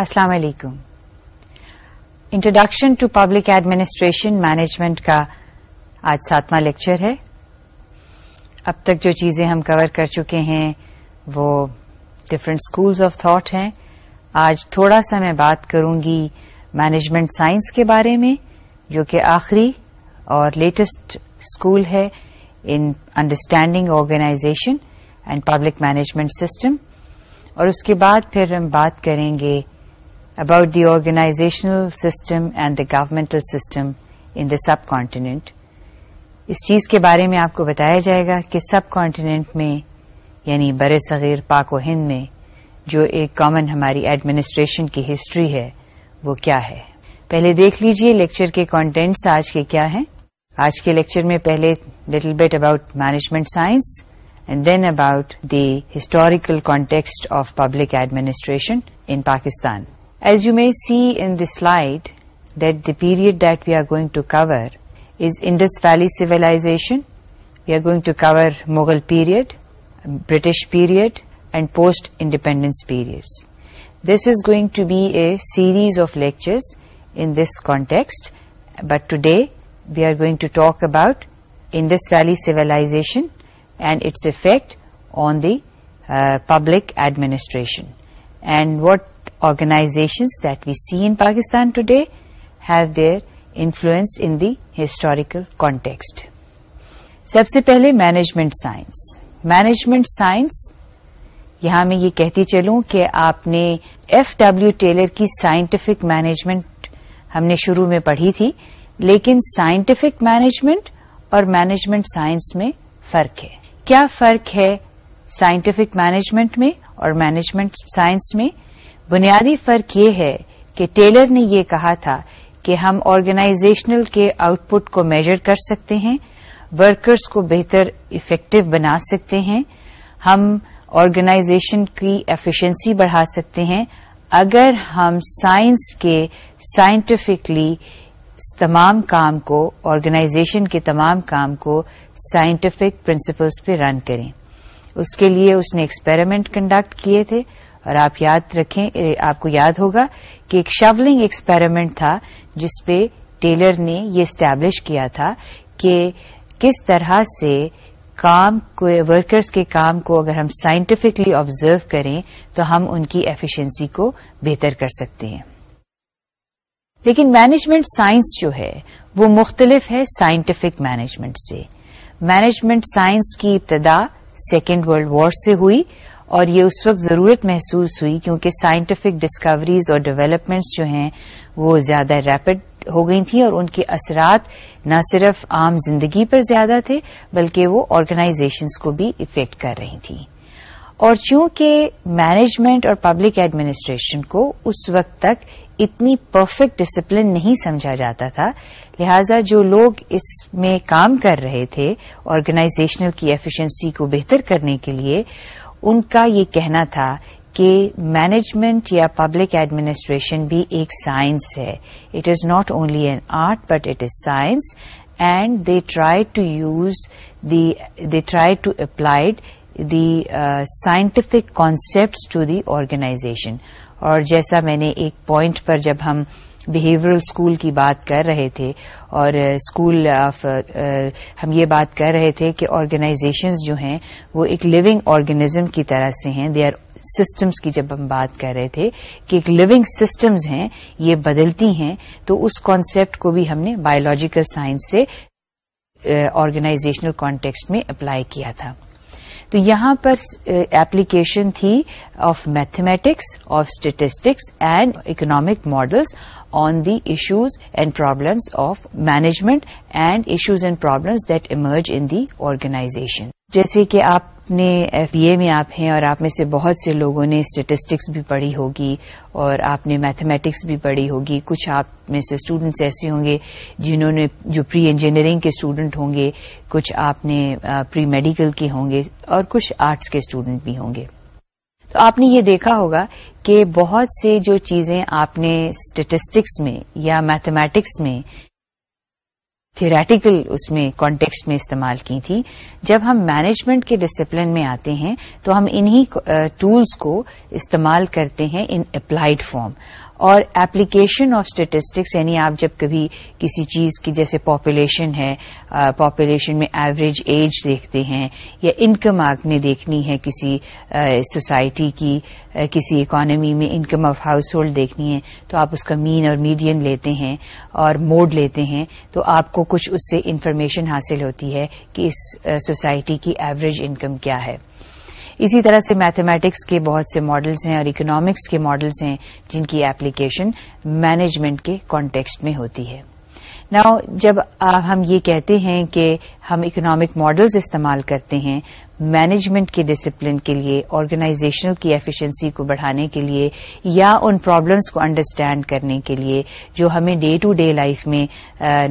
السلام علیکم introduction to public administration management کا آج ساتواں لیکچر ہے اب تک جو چیزیں ہم کور کر چکے ہیں وہ ڈفرنٹ اسکولس آف تھاٹ ہیں آج تھوڑا سا میں بات کروں گی مینجمنٹ سائنس کے بارے میں جو کہ آخری اور لیٹسٹ اسکول ہے in understanding organization and public management system اور اس کے بعد پھر ہم بات کریں گے about the organizational system and the governmental system in the سب اس چیز کے بارے میں آپ کو بتایا جائے گا کہ سب کانٹیننٹ میں یعنی بر صغیر پاک و ہند میں جو ایک کامن ہماری ایڈمنسٹریشن کی ہسٹری ہے وہ کیا ہے پہلے دیکھ لیجئے لیکچر کے کانٹینٹس آج کے کیا ہیں آج کے لیکچر میں پہلے little bit about management science and then about the historical context of public administration in Pakistan As you may see in the slide, that the period that we are going to cover is Indus Valley Civilization. We are going to cover Mughal period, British period, and post-independence periods. This is going to be a series of lectures in this context, but today we are going to talk about Indus Valley Civilization and its effect on the uh, public administration. And what organization that we see in Pakistan today have their influence in the historical context سب سے پہلے management science management science یہاں میں یہ کہتی چلوں کہ آپ نے ایف ڈبلو ٹیلر کی سائنٹیفک مینجمنٹ ہم نے شروع میں پڑھی تھی لیکن سائنٹیفک مینجمنٹ اور مینجمنٹ سائنس میں فرق ہے کیا فرق ہے سائنٹیفک مینجمنٹ میں اور مینجمنٹ سائنس میں بنیادی فرق یہ ہے کہ ٹیلر نے یہ کہا تھا کہ ہم آرگنائزیشنل کے آؤٹ پٹ کو میجر کر سکتے ہیں ورکرز کو بہتر افیکٹو بنا سکتے ہیں ہم آرگنائزیشن کی ایفیشنسی بڑھا سکتے ہیں اگر ہم سائنس کے سائنٹیفکلی تمام کام کو آرگنائزیشن کے تمام کام کو سائنٹیفک پرنسپلس پہ رن کریں اس کے لیے اس نے ایکسپیریمنٹ کنڈکٹ کیے تھے اور آپ یاد رکھیں آپ کو یاد ہوگا کہ ایک شولنگ ایکسپیریمنٹ تھا جس پہ ٹیلر نے یہ اسٹیبلش کیا تھا کہ کس طرح سے کام ورکرز کے کام کو اگر ہم سائنٹیفکلی آبزرو کریں تو ہم ان کی ایفیشنسی کو بہتر کر سکتے ہیں لیکن مینجمنٹ سائنس جو ہے وہ مختلف ہے سائنٹیفک مینجمنٹ سے مینجمنٹ سائنس کی ابتدا سیکنڈ ورلڈ وار سے ہوئی اور یہ اس وقت ضرورت محسوس ہوئی کیونکہ سائنٹیفک ڈسکوریز اور ڈیولپمنٹس جو ہیں وہ زیادہ ریپڈ ہو گئی تھیں اور ان کے اثرات نہ صرف عام زندگی پر زیادہ تھے بلکہ وہ آرگنائزیشنس کو بھی افیکٹ کر رہی تھیں اور چونکہ مینجمنٹ اور پبلک ایڈمنسٹریشن کو اس وقت تک اتنی پرفیکٹ ڈسپلن نہیں سمجھا جاتا تھا لہذا جو لوگ اس میں کام کر رہے تھے آرگنائزیشنل کی ایفیشنسی کو بہتر کرنے کے لیے ان کا یہ کہنا تھا کہ مینجمنٹ یا پبلک ایڈمنسٹریشن بھی ایک سائنس ہے it is not only an art but it is science and they try to use the try to applied the scientific concept to the organization اور جیسا میں نے ایک پوائنٹ پر جب ہم بہیورل اسکول کی بات کر رہے تھے اور اسکول آف ہم یہ بات کر رہے تھے کہ آرگنائزیشنز جو ہیں وہ ایک لونگ آرگنیزم کی طرح سے ہیں دے آر سسٹمس کی جب ہم بات کر رہے تھے کہ ایک لونگ سسٹمز ہیں یہ بدلتی ہیں تو اس کانسیپٹ کو بھی ہم نے بایولوجیکل سائنس سے آرگنائزیشنل کانٹیکسٹ میں اپلائی کیا تھا تو یہاں پر ایپلیکیشن تھی of mathematics of statistics and economic models on the issues and problems of management and issues and problems that emerge in the organization جیسے کہ آپ نے ایف بی اے میں آپ ہیں اور آپ میں سے بہت سے لوگوں نے اسٹیٹسٹکس بھی پڑھی ہوگی اور آپ نے میتھمیٹکس بھی پڑھی ہوگی کچھ آپ میں سے اسٹوڈنٹس ایسے ہوں گے جنہوں نے جو پری انجینئرنگ کے اسٹوڈنٹ ہوں گے کچھ آپ نے پری میڈیکل کے ہوں گے اور کچھ آرٹس کے اسٹوڈنٹ بھی ہوں گے تو آپ نے یہ دیکھا ہوگا کہ بہت سے جو چیزیں آپ نے اسٹیٹسٹکس میں یا میتھمیٹکس میں تھیوریٹیکل اس میں کانٹیکس میں استعمال کی تھی جب ہم مینجمنٹ کے ڈسپلن میں آتے ہیں تو ہم انہی ٹولس کو استعمال کرتے ہیں ان اپلائڈ فارم اور ایپلیکیشن آف اسٹیٹسٹکس یعنی آپ جب کبھی کسی چیز کی جیسے پاپولیشن ہے پاپولیشن میں ایوریج ایج دیکھتے ہیں یا انکم آپ نے دیکھنی ہے کسی سوسائٹی کی کسی اکانمی میں انکم آف ہاؤس ہولڈ دیکھنی ہے تو آپ اس کا مین اور میڈین لیتے ہیں اور موڈ لیتے ہیں تو آپ کو کچھ اس سے انفارمیشن حاصل ہوتی ہے کہ اس سوسائٹی کی ایوریج انکم کیا ہے اسی طرح سے میتھمیٹکس کے بہت سے ماڈلز ہیں اور اکنامکس کے ماڈلس ہیں جن کی ایپلیکیشن مینجمنٹ کے کانٹیکسٹ میں ہوتی ہے نا جب ہم یہ کہتے ہیں کہ ہم اکنامک ماڈلز استعمال کرتے ہیں مینجمنٹ کے ڈسپلن کے لیے آرگنائزیشن کی ایفیشنسی کو بڑھانے کے لیے یا ان پرابلمس کو انڈرسٹینڈ کرنے کے لیے جو ہمیں ڈے ٹو ڈے لائف میں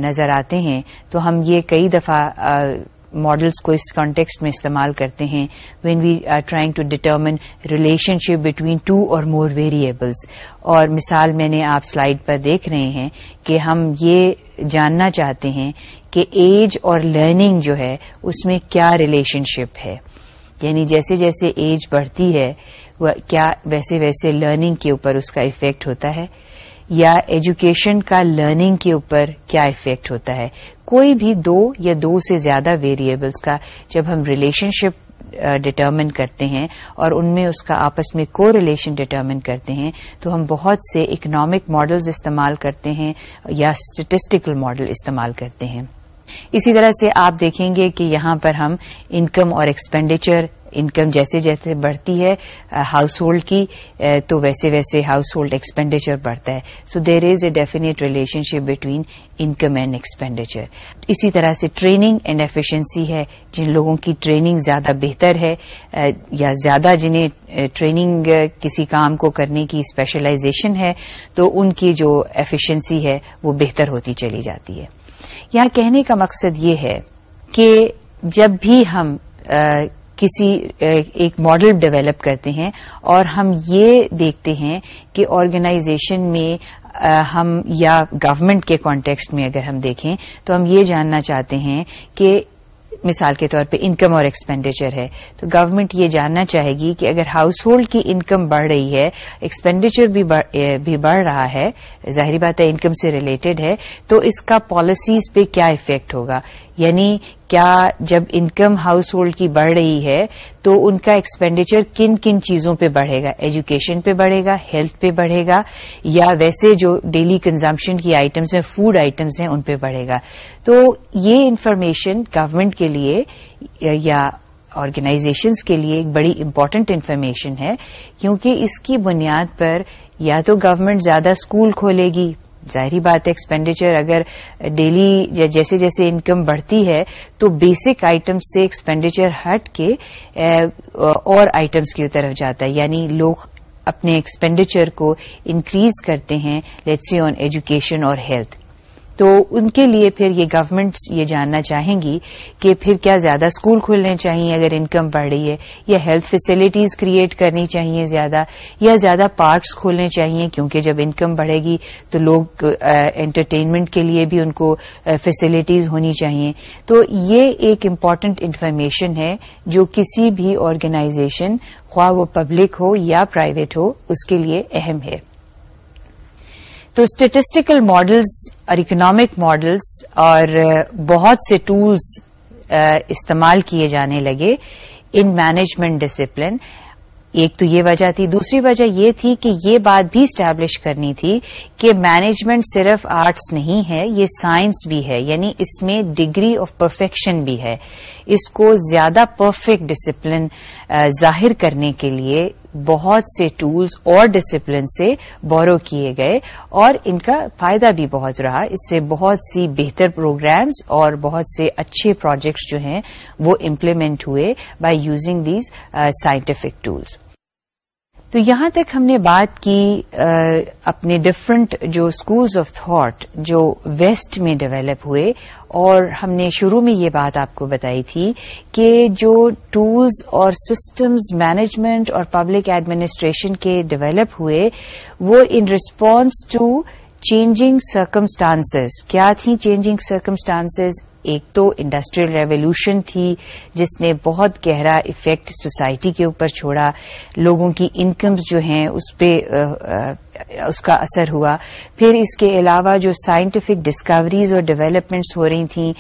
نظر آتے ہیں تو ہم یہ کئی دفعہ ماڈلس کو اس کانٹیکسٹ میں استعمال کرتے ہیں when we are trying to determine relationship between two or more variables اور مثال میں نے آپ سلائڈ پر دیکھ رہے ہیں کہ ہم یہ جاننا چاہتے ہیں کہ ایج اور لرننگ جو ہے اس میں کیا ریلیشن شپ ہے یعنی جیسے جیسے ایج بڑھتی ہے کیا ویسے ویسے لرننگ کے اوپر اس کا افیکٹ ہوتا ہے یا ایجوکیشن کا لرننگ کے اوپر کیا افیکٹ ہوتا ہے کوئی بھی دو یا دو سے زیادہ ویریبلس کا جب ہم ریلیشن شپ ڈٹرمن کرتے ہیں اور ان میں اس کا آپس میں کو ریلیشن ڈٹرمن کرتے ہیں تو ہم بہت سے اکنامک ماڈلز استعمال کرتے ہیں یا اسٹیٹسٹیکل ماڈل استعمال کرتے ہیں اسی طرح سے آپ دیکھیں گے کہ یہاں پر ہم انکم اور ایکسپینڈیچر انکم جیسے جیسے بڑھتی ہے ہاؤس ہولڈ کی تو ویسے ویسے ہاؤس ہولڈ ایکسپینڈیچر بڑھتا ہے so there is a definite relation between income and expenditure اسی طرح سے ٹریننگ اینڈ ایفیشنسی ہے جن لوگوں کی ٹریننگ زیادہ بہتر ہے یا زیادہ جنہیں ٹریننگ کسی کام کو کرنے کی اسپیشلائزیشن ہے تو ان کی جو ایفیشنسی ہے وہ بہتر ہوتی چلی جاتی ہے یہاں کہنے کا مقصد یہ ہے کہ جب بھی ہم کسی ایک ماڈل ڈیولپ کرتے ہیں اور ہم یہ دیکھتے ہیں کہ آرگنائزیشن میں ہم یا گورنمنٹ کے کانٹیکسٹ میں اگر ہم دیکھیں تو ہم یہ جاننا چاہتے ہیں کہ مثال کے طور پہ انکم اور ایکسپینڈیچر ہے تو گورنمنٹ یہ جاننا چاہے گی کہ اگر ہاؤس ہولڈ کی انکم بڑھ رہی ہے ایکسپینڈیچر بھی بڑھ رہا ہے ظاہری بات ہے انکم سے ریلیٹڈ ہے تو اس کا پالیسیز پہ کیا افیکٹ ہوگا یعنی کیا جب انکم ہاؤس ہولڈ کی بڑھ رہی ہے تو ان کا ایکسپینڈیچر کن کن چیزوں پہ بڑھے گا ایجوکیشن پہ بڑھے گا ہیلتھ پہ بڑھے گا یا ویسے جو ڈیلی کنزمپشن کی آئٹمس ہیں فوڈ آئٹمس ہیں ان پہ بڑھے گا تو یہ انفارمیشن گورمنٹ کے لیے یا آرگنائزیشنس کے لیے ایک بڑی امپارٹینٹ انفارمیشن ہے کیونکہ اس کی بنیاد پر یا تو گورنمنٹ زیادہ اسکول کھولے گی ظاہری بات ہے ایکسپینڈیچر اگر ڈیلی جیسے جیسے انکم بڑھتی ہے تو بیسک آئٹمس سے ایکسپینڈیچر ہٹ کے اور آئٹمس کی طرف جاتا ہے یعنی لوگ اپنے ایکسپینڈیچر کو انکریز کرتے ہیں لیٹس سی آن ایجوکیشن اور ہیلتھ تو ان کے لیے پھر یہ گورنمنٹس یہ جاننا چاہیں گی کہ پھر کیا زیادہ اسکول کھلنے چاہیے اگر انکم بڑھ رہی ہے یا ہیلتھ فیسلٹیز کریٹ کرنی چاہیے زیادہ یا زیادہ پارکس کھولنے چاہیے کیونکہ جب انکم بڑھے گی تو لوگ انٹرٹینمنٹ کے لیے بھی ان کو فیسلٹیز ہونی چاہیے تو یہ ایک امپارٹینٹ انفارمیشن ہے جو کسی بھی آرگنائزیشن خواہ وہ پبلک ہو یا پرائیویٹ ہو اس کے لیے اہم ہے تو اسٹیٹسٹیکل ماڈلز اور اکنامک ماڈلز اور uh, بہت سے ٹولز uh, استعمال کیے جانے لگے ان مینجمنٹ ڈسپلن ایک تو یہ وجہ تھی دوسری وجہ یہ تھی کہ یہ بات بھی اسٹیبلش کرنی تھی کہ مینجمنٹ صرف آرٹس نہیں ہے یہ سائنس بھی ہے یعنی اس میں ڈگری آف پرفیکشن بھی ہے اس کو زیادہ پرفیکٹ ڈسپلن uh, ظاہر کرنے کے لیے بہت سے ٹولز اور ڈسپلن سے بورو کیے گئے اور ان کا فائدہ بھی بہت رہا اس سے بہت سی بہتر پروگرامز اور بہت سے اچھے پروجیکٹس جو ہیں وہ امپلیمنٹ ہوئے by using these scientific tools تو یہاں تک ہم نے بات کی uh, اپنے ڈفرنٹ جو اسکولز آف تھاٹ جو ویسٹ میں ڈیولپ ہوئے اور ہم نے شروع میں یہ بات آپ کو بتائی تھی کہ جو ٹولز اور سسٹمز مینجمنٹ اور پبلک ایڈمنسٹریشن کے ڈیولپ ہوئے وہ in response to changing circumstances کیا تھیں چینجنگ سرکمسٹانسز ایک تو انڈسٹریل ریولیوشن تھی جس نے بہت گہرا افیکٹ سوسائٹی کے اوپر چھوڑا لوگوں کی انکمز جو ہیں اس پہ اس کا اثر ہوا پھر اس کے علاوہ جو سائنٹیفک ڈسکوریز اور ڈیولپمنٹس ہو رہی تھیں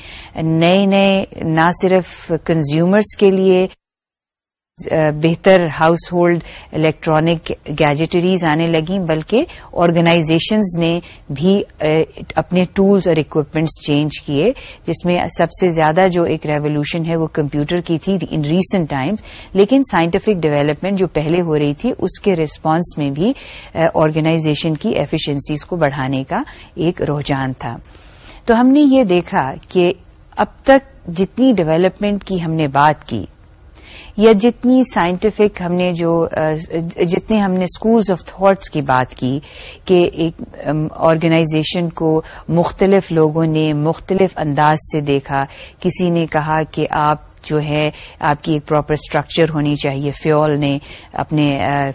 نئے نئے نہ صرف کنزیومرز کے لیے بہتر ہاؤس ہولڈ الیکٹرانک گیجٹریز آنے لگیں بلکہ آرگنائزیشنز نے بھی اپنے ٹولز اور اکوپمنٹس چینج کیے جس میں سب سے زیادہ جو ایک ریولیوشن ہے وہ کمپیوٹر کی تھی ان ریسنٹ ٹائمز لیکن سائنٹیفک ڈیولپمنٹ جو پہلے ہو رہی تھی اس کے ریسپانس میں بھی آرگنائزیشن کی ایفیشنسیز کو بڑھانے کا ایک رجحان تھا تو ہم نے یہ دیکھا کہ اب تک جتنی ڈیولپمنٹ کی ہم نے بات کی یا جتنی سائنٹیفک ہم نے جو جتنے ہم نے اسکولز آف تھاٹس کی بات کی کہ ایک آرگنائزیشن کو مختلف لوگوں نے مختلف انداز سے دیکھا کسی نے کہا کہ آپ جو ہے آپ کی ایک پراپر اسٹرکچر ہونی چاہیے فیول نے اپنے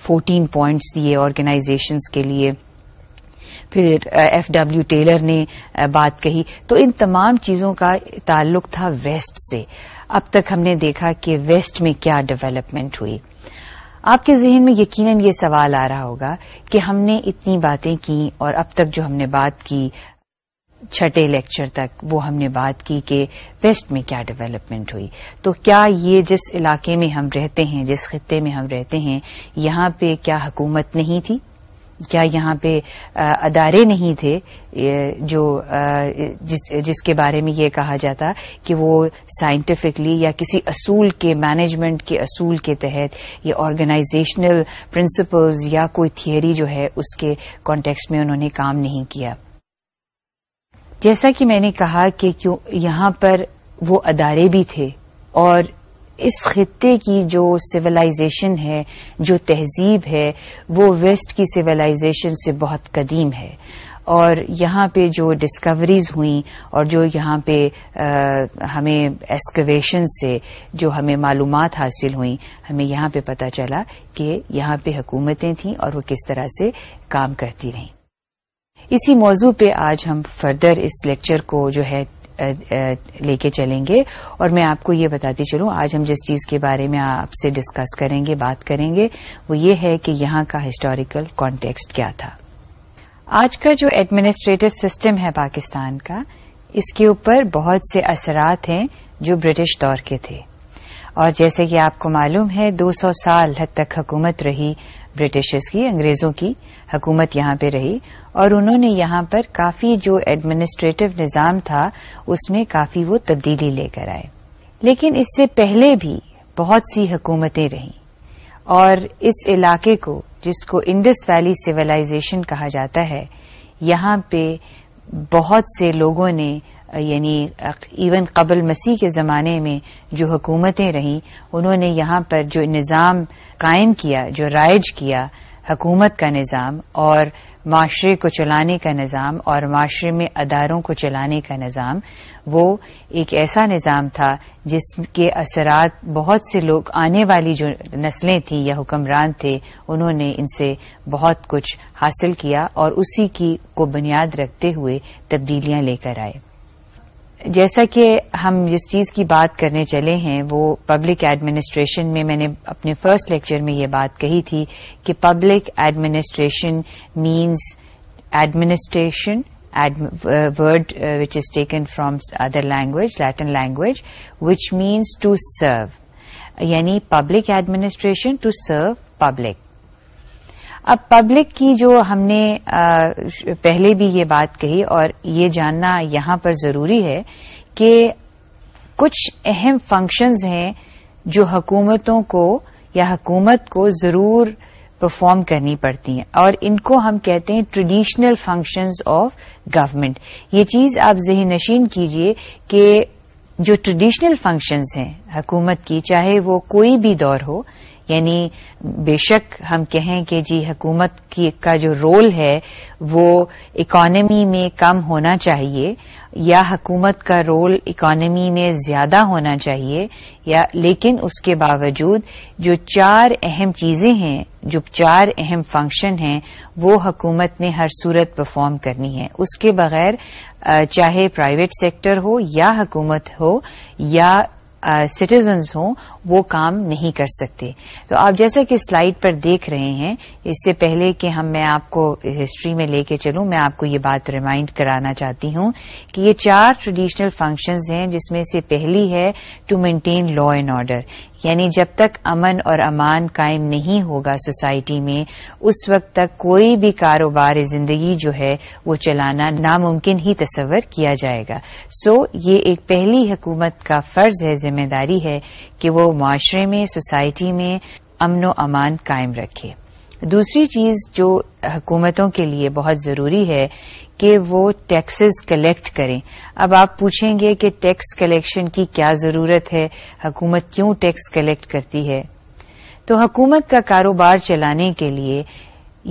فورٹین پوائنٹس دیے آرگنائزیشنس کے لیے پھر ایف ڈبلو ٹیلر نے بات کہی تو ان تمام چیزوں کا تعلق تھا ویسٹ سے اب تک ہم نے دیکھا کہ ویسٹ میں کیا ڈیولپمنٹ ہوئی آپ کے ذہن میں یقیناً یہ سوال آ رہا ہوگا کہ ہم نے اتنی باتیں کی اور اب تک جو ہم نے بات کی چھٹے لیکچر تک وہ ہم نے بات کی کہ ویسٹ میں کیا ڈیولپمنٹ ہوئی تو کیا یہ جس علاقے میں ہم رہتے ہیں جس خطے میں ہم رہتے ہیں یہاں پہ کیا حکومت نہیں تھی یہاں پہ ادارے نہیں تھے جو جس جس کے بارے میں یہ کہا جاتا کہ وہ سائنٹیفکلی یا کسی اصول کے مینجمنٹ کے اصول کے تحت یا آرگنائزیشنل پرنسپلز یا کوئی تھیئری جو ہے اس کے کانٹیکس میں انہوں نے کام نہیں کیا جیسا کہ میں نے کہا کہ یہاں پر وہ ادارے بھی تھے اور اس خطے کی جو سولازیشن ہے جو تہذیب ہے وہ ویسٹ کی سویلائزیشن سے بہت قدیم ہے اور یہاں پہ جو ڈسکوریز ہوئیں اور جو یہاں پہ ہمیں ایسکویشن سے جو ہمیں معلومات حاصل ہوئیں ہمیں یہاں پہ پتہ چلا کہ یہاں پہ حکومتیں تھیں اور وہ کس طرح سے کام کرتی رہیں اسی موضوع پہ آج ہم فردر اس لیکچر کو جو ہے لے کے چلیں گے اور میں آپ کو یہ بتاتی چلوں آج ہم جس چیز کے بارے میں آپ سے ڈسکس کریں گے بات کریں گے وہ یہ ہے کہ یہاں کا ہسٹوریکل کانٹیکسٹ کیا تھا آج کا جو ایڈمنسٹریٹو سسٹم ہے پاکستان کا اس کے اوپر بہت سے اثرات ہیں جو برٹش دور کے تھے اور جیسے کہ آپ کو معلوم ہے دو سو سال حد تک حکومت رہی برٹشز کی انگریزوں کی حکومت یہاں پہ رہی اور انہوں نے یہاں پر کافی جو ایڈمنسٹریٹو نظام تھا اس میں کافی وہ تبدیلی لے کر آئے لیکن اس سے پہلے بھی بہت سی حکومتیں رہیں اور اس علاقے کو جس کو انڈس ویلی سولہ کہا جاتا ہے یہاں پہ بہت سے لوگوں نے یعنی ایون قبل مسیح کے زمانے میں جو حکومتیں رہیں انہوں نے یہاں پر جو نظام قائم کیا جو رائج کیا حکومت کا نظام اور معاشرے کو چلانے کا نظام اور معاشرے میں اداروں کو چلانے کا نظام وہ ایک ایسا نظام تھا جس کے اثرات بہت سے لوگ آنے والی جو نسلیں تھیں یا حکمران تھے انہوں نے ان سے بہت کچھ حاصل کیا اور اسی کی کو بنیاد رکھتے ہوئے تبدیلیاں لے کر آئے جیسا کہ ہم جس چیز کی بات کرنے چلے ہیں وہ پبلک ایڈمنسٹریشن میں میں نے اپنے فرسٹ لیکچر میں یہ بات کہی تھی کہ public administration means administration word which is taken from other language Latin language which means to serve یعنی public administration to serve public اب پبلک کی جو ہم نے پہلے بھی یہ بات کہی اور یہ جاننا یہاں پر ضروری ہے کہ کچھ اہم فنکشنز ہیں جو حکومتوں کو یا حکومت کو ضرور پرفارم کرنی پڑتی ہیں اور ان کو ہم کہتے ہیں ٹریڈیشنل فنکشنز آف گورمنٹ یہ چیز آپ ذہن نشین کیجئے کہ جو ٹریڈیشنل فنکشنز ہیں حکومت کی چاہے وہ کوئی بھی دور ہو یعنی بے شک ہم کہیں کہ جی حکومت کی کا جو رول ہے وہ اکانومی میں کم ہونا چاہیے یا حکومت کا رول اکانومی میں زیادہ ہونا چاہیے یا لیکن اس کے باوجود جو چار اہم چیزیں ہیں جو چار اہم فنکشن ہیں وہ حکومت نے ہر صورت پرفارم کرنی ہے اس کے بغیر چاہے پرائیویٹ سیکٹر ہو یا حکومت ہو یا سٹیزنز ہوں وہ کام نہیں کر سکتے تو آپ جیسا کہ سلائیڈ پر دیکھ رہے ہیں اس سے پہلے کہ ہم میں آپ کو ہسٹری میں لے کے چلوں میں آپ کو یہ بات ریمائنڈ کرانا چاہتی ہوں کہ یہ چار ٹریڈیشنل فنکشنز ہیں جس میں سے پہلی ہے to maintain law and order یعنی جب تک امن اور امان قائم نہیں ہوگا سوسائٹی میں اس وقت تک کوئی بھی کاروبار زندگی جو ہے وہ چلانا ناممکن ہی تصور کیا جائے گا سو یہ ایک پہلی حکومت کا فرض ہے ذمہ داری ہے کہ وہ معاشرے میں سوسائٹی میں امن و امان قائم رکھے دوسری چیز جو حکومتوں کے لیے بہت ضروری ہے کہ وہ ٹیکسز کلیکٹ کریں اب آپ پوچھیں گے کہ ٹیکس کلیکشن کی کیا ضرورت ہے حکومت کیوں ٹیکس کلیکٹ کرتی ہے تو حکومت کا کاروبار چلانے کے لیے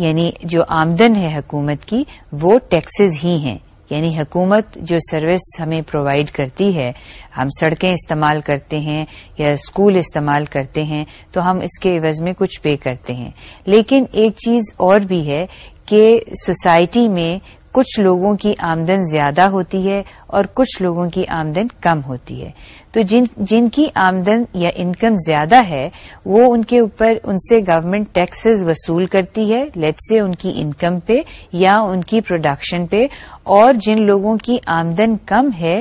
یعنی جو آمدن ہے حکومت کی وہ ٹیکسز ہی ہیں یعنی حکومت جو سروس ہمیں پرووائڈ کرتی ہے ہم سڑکیں استعمال کرتے ہیں یا اسکول استعمال کرتے ہیں تو ہم اس کے عوض میں کچھ پے کرتے ہیں لیکن ایک چیز اور بھی ہے کہ سوسائٹی میں کچھ لوگوں کی آمدن زیادہ ہوتی ہے اور کچھ لوگوں کی آمدن کم ہوتی ہے تو جن جن کی آمدن یا انکم زیادہ ہے وہ ان کے اوپر ان سے گورنمنٹ ٹیکسز وصول کرتی ہے لیٹ سے ان کی انکم پہ یا ان کی پروڈکشن پہ اور جن لوگوں کی آمدن کم ہے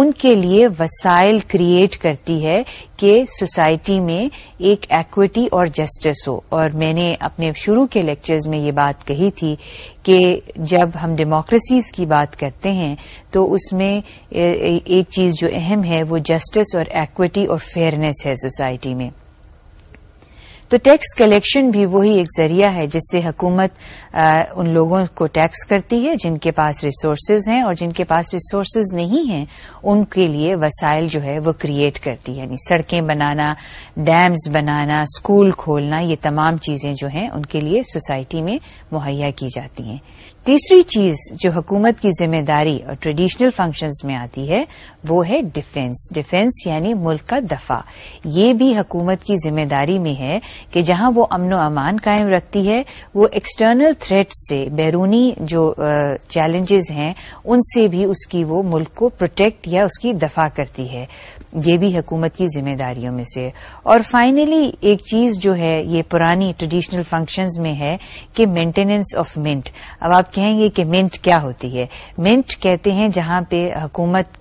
ان کے لیے وسائل کریٹ کرتی ہے کہ سوسائٹی میں ایک ایکوٹی اور جسٹس ہو اور میں نے اپنے شروع کے لیکچرز میں یہ بات کہی تھی کہ جب ہم ڈیموکریسیز کی بات کرتے ہیں تو اس میں ایک چیز جو اہم ہے وہ جسٹس اور ایکویٹی اور فیئرنیس ہے سوسائٹی میں تو ٹیکس کلیکشن بھی وہی ایک ذریعہ ہے جس سے حکومت ان لوگوں کو ٹیکس کرتی ہے جن کے پاس ریسورسز ہیں اور جن کے پاس ریسورسز نہیں ہیں ان کے لیے وسائل جو ہے وہ کریٹ کرتی ہے یعنی سڑکیں بنانا ڈیمز بنانا اسکول کھولنا یہ تمام چیزیں جو ہیں ان کے لیے سوسائٹی میں مہیا کی جاتی ہیں تیسری چیز جو حکومت کی ذمہ داری اور ٹریڈیشنل فنکشنز میں آتی ہے وہ ہے ڈیفینس ڈیفینس یعنی ملک کا دفاع یہ بھی حکومت کی ذمہ داری میں ہے کہ جہاں وہ امن و امان قائم رکھتی ہے وہ ایکسٹرنل تھریٹ سے بیرونی جو چیلنجز ہیں ان سے بھی اس کی وہ ملک کو پروٹیکٹ یا اس کی دفاع کرتی ہے یہ بھی حکومت کی ذمہ داریوں میں سے اور فائنلی ایک چیز جو ہے یہ پرانی ٹریڈیشنل فنکشنز میں ہے کہ مینٹیننس آف منٹ اب آپ کہیں گے کہ منٹ کیا ہوتی ہے منٹ کہتے ہیں جہاں پہ حکومت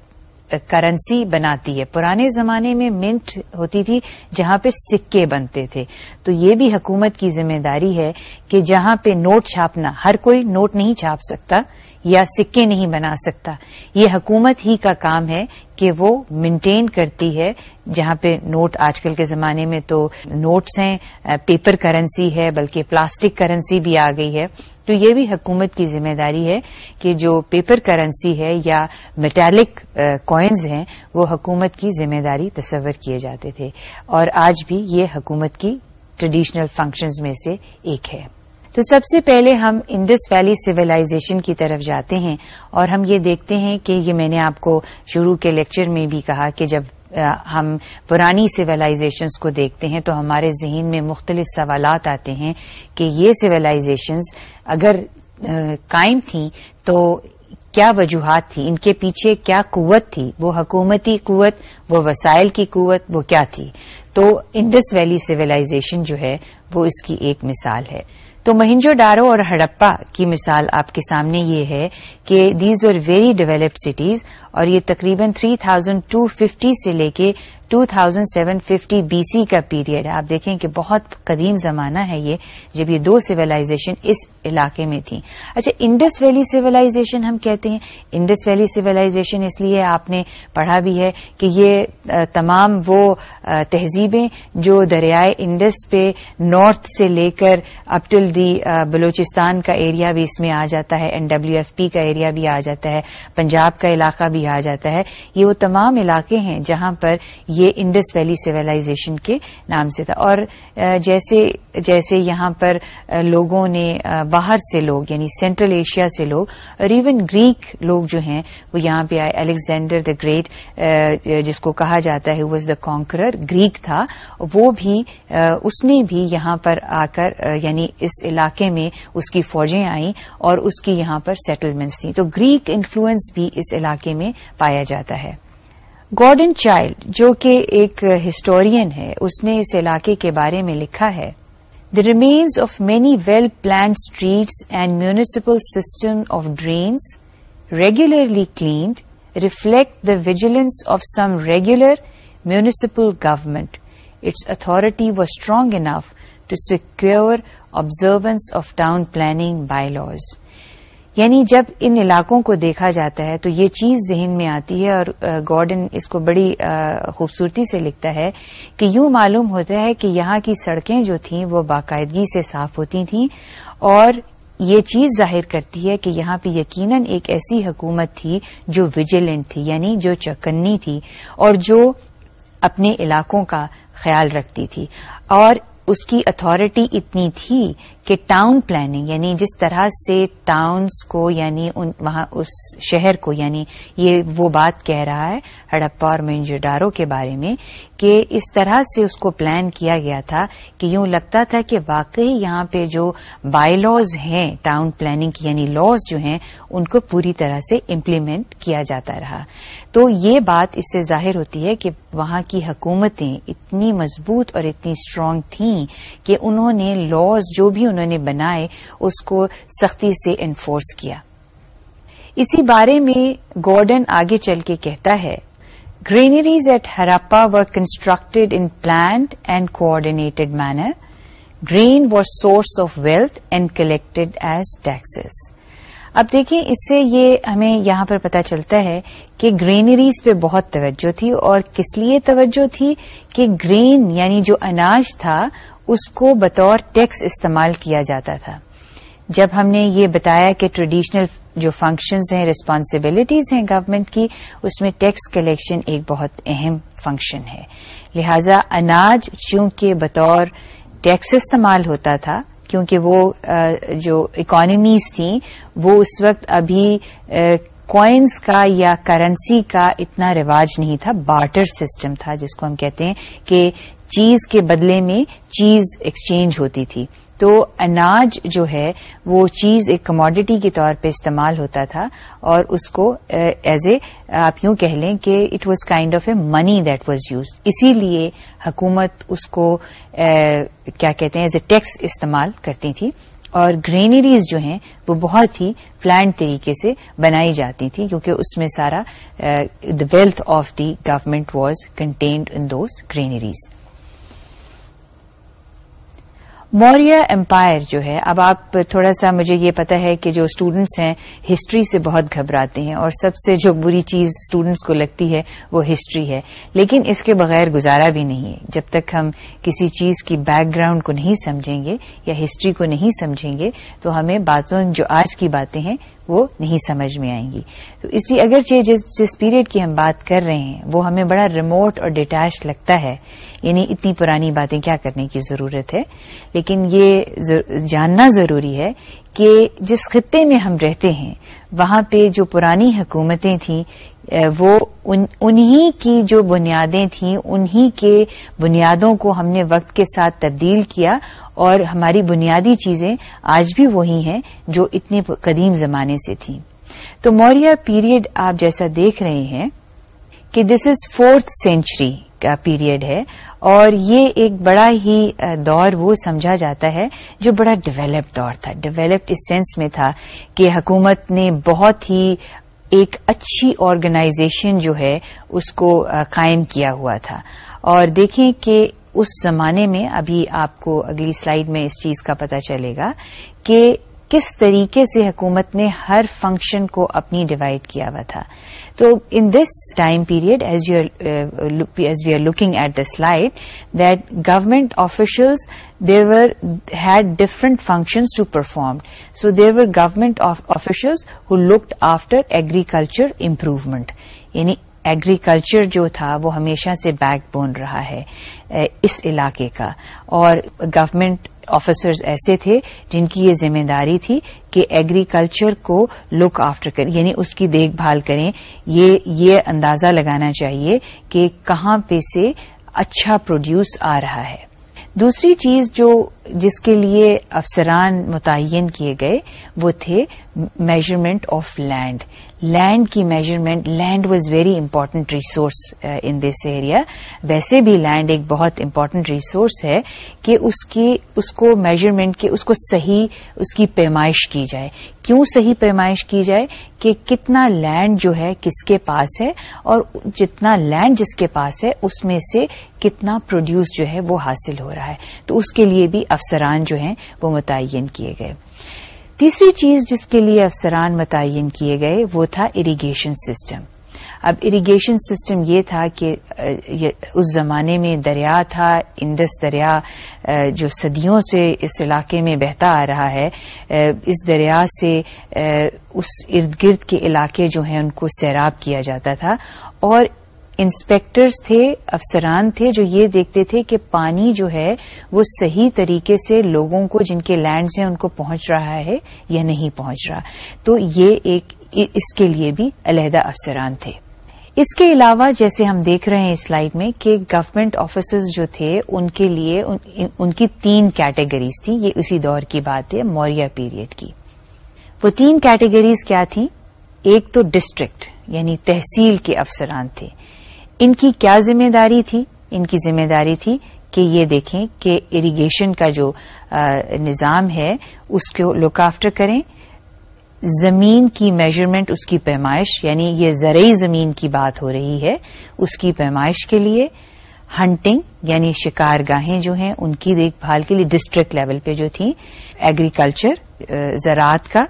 کرنسی بناتی ہے پرانے زمانے میں منٹ ہوتی تھی جہاں پہ سکے بنتے تھے تو یہ بھی حکومت کی ذمہ داری ہے کہ جہاں پہ نوٹ چھاپنا ہر کوئی نوٹ نہیں چھاپ سکتا یا سکے نہیں بنا سکتا یہ حکومت ہی کا کام ہے کہ وہ مینٹین کرتی ہے جہاں پہ نوٹ آج کل کے زمانے میں تو نوٹس ہیں پیپر کرنسی ہے بلکہ پلاسٹک کرنسی بھی آ گئی ہے تو یہ بھی حکومت کی ذمہ داری ہے کہ جو پیپر کرنسی ہے یا میٹالک کوائنز ہیں وہ حکومت کی ذمہ داری تصور کیے جاتے تھے اور آج بھی یہ حکومت کی ٹریڈیشنل فنکشنز میں سے ایک ہے تو سب سے پہلے ہم انڈس ویلی سویلائزیشن کی طرف جاتے ہیں اور ہم یہ دیکھتے ہیں کہ یہ میں نے آپ کو شروع کے لیکچر میں بھی کہا کہ جب ہم پرانی سولازیشنس کو دیکھتے ہیں تو ہمارے ذہن میں مختلف سوالات آتے ہیں کہ یہ سویلائزیشنز اگر قائم تھیں تو کیا وجوہات تھی ان کے پیچھے کیا قوت تھی وہ حکومتی قوت وہ وسائل کی قوت وہ کیا تھی تو انڈس ویلی سویلائزیشن جو ہے وہ اس کی ایک مثال ہے تو مہنجو ڈارو اور ہڑپا کی مثال آپ کے سامنے یہ ہے کہ دیز ویری ڈیولپڈ سٹیز اور یہ تقریباً 3250 سے لے کے 2750 BC بی سی کا پیریڈ ہے آپ دیکھیں کہ بہت قدیم زمانہ ہے یہ جب یہ دو سولاشن اس علاقے میں تھیں اچھا انڈس ویلی سولہ ہم کہتے ہیں انڈس ویلی سولہ اس لیے آپ نے پڑھا بھی ہے کہ یہ تمام وہ تہذیبیں جو دریائے انڈس پہ نارتھ سے لے کر ٹل دی بلوچستان کا ایریا بھی اس میں آ جاتا ہے این ڈبلو ایف پی کا ایریا بھی آ جاتا ہے پنجاب کا علاقہ بھی بھی آ جاتا ہے یہ وہ تمام علاقے ہیں جہاں پر یہ انڈس ویلی سویلائزیشن کے نام سے تھا اور جیسے جیسے یہاں پر لوگوں نے باہر سے لوگ یعنی سینٹرل ایشیا سے لوگ اور ایون گریک لوگ جو ہیں وہ یہاں پہ آئے الیگزینڈر دا گریٹ جس کو کہا جاتا ہے واز دا کانکرر گریک تھا وہ بھی اس نے بھی یہاں پر آ کر یعنی اس علاقے میں اس کی فوجیں آئیں اور اس کی یہاں پر سیٹلمنٹس تھیں تو گریک انفلوئنس بھی اس علاقے میں میں پایا جاتا ہے گارڈن چائلڈ جو کہ ایک ہسٹورین ہے اس نے اس علاقے کے بارے میں لکھا ہے the remains of many well planned streets and municipal system of drains regularly cleaned reflect the vigilance of some regular municipal government its authority was strong enough to secure observance of town planning by یعنی جب ان علاقوں کو دیکھا جاتا ہے تو یہ چیز ذہن میں آتی ہے اور گارڈن اس کو بڑی خوبصورتی سے لکھتا ہے کہ یوں معلوم ہوتا ہے کہ یہاں کی سڑکیں جو تھیں وہ باقاعدگی سے صاف ہوتی تھیں اور یہ چیز ظاہر کرتی ہے کہ یہاں پہ یقیناً ایک ایسی حکومت تھی جو ویجیلنٹ تھی یعنی جو چکنی تھی اور جو اپنے علاقوں کا خیال رکھتی تھی اور اس کی اتارٹی اتنی تھی کہ ٹاؤن پلاننگ یعنی جس طرح سے ٹاؤنس کو یعنی وہاں اس شہر کو یعنی یہ وہ بات کہہ رہا ہے ہڑپا اور مینجوڈارو کے بارے میں کہ اس طرح سے اس کو پلان کیا گیا تھا کہ یوں لگتا تھا کہ واقعی یہاں پہ جو بائی لاز ہیں ٹاؤن پلاننگ کی یعنی لاز جو ہیں ان کو پوری طرح سے امپلیمنٹ کیا جاتا رہا تو یہ بات اس سے ظاہر ہوتی ہے کہ وہاں کی حکومتیں اتنی مضبوط اور اتنی اسٹرانگ تھیں کہ انہوں نے لاز جو بھی انہوں نے بنائے اس کو سختی سے انفورس کیا اسی بارے میں گارڈن آگے چل کے کہتا ہے granaries at Harappa were constructed in planned and coordinated manner grain was source of wealth and collected as taxes اب دیکھیں اس سے یہ ہمیں یہاں پر پتا چلتا ہے کہ گرینریز پہ بہت توجہ تھی اور کس لیے توجہ تھی کہ گرین یعنی جو اناج تھا اس کو بطور ٹیکس استعمال کیا جاتا تھا جب ہم نے یہ بتایا کہ ٹریڈیشنل جو فنکشنز ہیں ریسپانسبلٹیز ہیں گورنمنٹ کی اس میں ٹیکس کلیکشن ایک بہت اہم فنکشن ہے لہذا اناج چونکہ بطور ٹیکس استعمال ہوتا تھا کیونکہ وہ جو اکانمیز تھیں وہ اس وقت ابھی کوائنس کا یا کرنسی کا اتنا رواج نہیں تھا بارٹر سسٹم تھا جس کو ہم کہتے ہیں کہ چیز کے بدلے میں چیز ایکسچینج ہوتی تھی تو اناج جو ہے وہ چیز ایک کموڈیٹی کے طور پہ استعمال ہوتا تھا اور اس کو ایز اے آپ یوں کہہ لیں کہ it was kind of a money that was use اسی لیے حکومت اس کو کیا کہتے ہیں ایز اے ٹیکس استعمال کرتی تھی اور گرینریز جو ہیں وہ بہت ہی پلانڈ طریقے سے بنائی جاتی تھی کیونکہ اس میں سارا the wealth of the government was contained in those granaries Maurya empire جو ہے اب آپ تھوڑا سا مجھے یہ پتا ہے کہ جو اسٹوڈینٹس ہیں ہسٹری سے بہت گھبراتے ہیں اور سب سے جو بری چیز اسٹوڈینٹس کو لگتی ہے وہ ہسٹری ہے لیکن اس کے بغیر گزارا بھی نہیں ہے جب تک ہم کسی چیز کی بیک گراؤنڈ کو نہیں سمجھیں گے یا ہسٹری کو نہیں سمجھیں گے تو ہمیں باتوں جو آج کی باتیں ہیں وہ نہیں سمجھ میں آئیں گی تو اس لیے اگرچہ جس پیریڈ کی ہم بات کر رہے ہیں وہ ہمیں بڑا ریموٹ اور ڈیٹیچ لگتا ہے یعنی اتنی پرانی باتیں کیا کرنے کی ضرورت ہے لیکن یہ جاننا ضروری ہے کہ جس خطے میں ہم رہتے ہیں وہاں پہ جو پرانی حکومتیں تھیں وہ انہی کی جو بنیادیں تھیں انہی کے بنیادوں کو ہم نے وقت کے ساتھ تبدیل کیا اور ہماری بنیادی چیزیں آج بھی وہی ہیں جو اتنے قدیم زمانے سے تھیں تو موریہ پیریڈ آپ جیسا دیکھ رہے ہیں کہ دس از فورتھ سینچری کا پیریڈ ہے اور یہ ایک بڑا ہی دور وہ سمجھا جاتا ہے جو بڑا ڈویلپڈ دور تھا ڈیولپڈ اس سینس میں تھا کہ حکومت نے بہت ہی ایک اچھی آرگنائزیشن جو ہے اس کو قائم کیا ہوا تھا اور دیکھیں کہ اس زمانے میں ابھی آپ کو اگلی سلائیڈ میں اس چیز کا پتہ چلے گا کہ کس طریقے سے حکومت نے ہر فنکشن کو اپنی ڈیوائڈ کیا ہوا تھا تو in this time period as you as we are looking at the slide that government officials there were had different functions to perform so there were government of officials looked after agriculture improvement یعنی agriculture جو تھا وہ ہمیشہ سے back bone رہا ہے اس علاقے کا اور گورمنٹ آفیسرز ایسے تھے جن کی یہ ذمہ داری تھی کہ ایگریکلچر کو لک آفٹر کریں یعنی اس کی دیکھ بھال کریں یہ یہ اندازہ لگانا چاہیے کہ کہاں پہ سے اچھا پروڈیوس آ رہا ہے دوسری چیز جو جس کے لیے افسران متعین کیے گئے وہ تھے میجرمنٹ آف لینڈ لینڈ کی measurement land was very important resource in this area ویسے بھی لینڈ ایک بہت امپارٹینٹ ریسورس ہے کہ اس کی اس کو میجرمنٹ اس کو صحیح اس کی پیمائش کی جائے کیوں صحیح پیمائش کی جائے کہ کتنا لینڈ جو ہے کس کے پاس ہے اور جتنا لینڈ جس کے پاس ہے اس میں سے کتنا پروڈیوس جو ہے وہ حاصل ہو رہا ہے تو اس کے لیے بھی افسران جو ہیں وہ متعین کیے گئے تیسری چیز جس کے لیے افسران متعین کیے گئے وہ تھا اریگیشن سسٹم اب اریگیشن سسٹم یہ تھا کہ اس زمانے میں دریا تھا انڈس دریا جو صدیوں سے اس علاقے میں بہتا آ رہا ہے اس دریا سے اس ارد گرد کے علاقے جو ہیں ان کو سیراب کیا جاتا تھا اور انسپیکٹرز تھے افسران تھے جو یہ دیکھتے تھے کہ پانی جو ہے وہ صحیح طریقے سے لوگوں کو جن کے لینڈز ہیں ان کو پہنچ رہا ہے یا نہیں پہنچ رہا تو یہ ایک اس کے لیے بھی علیحدہ افسران تھے اس کے علاوہ جیسے ہم دیکھ رہے ہیں اس سلائیڈ میں کہ گورنمنٹ آفیسرز جو تھے ان کے لیے ان کی تین کیٹیگریز تھی یہ اسی دور کی بات ہے موریہ پیریڈ کی وہ تین کیٹیگریز کیا تھیں ایک تو ڈسٹرکٹ یعنی تحصیل کے افسران تھے ان کی کیا ذمہ داری تھی ان کی ذمہ داری تھی کہ یہ دیکھیں کہ اریگیشن کا جو نظام ہے اس کو لک آفٹر کریں زمین کی میجرمنٹ اس کی پیمائش یعنی یہ زرعی زمین کی بات ہو رہی ہے اس کی پیمائش کے لیے ہنٹنگ یعنی شکار گاہیں جو ہیں ان کی دیکھ بھال کے لیے ڈسٹرکٹ لیول پہ جو تھیں ایگریکلچر زراعت کا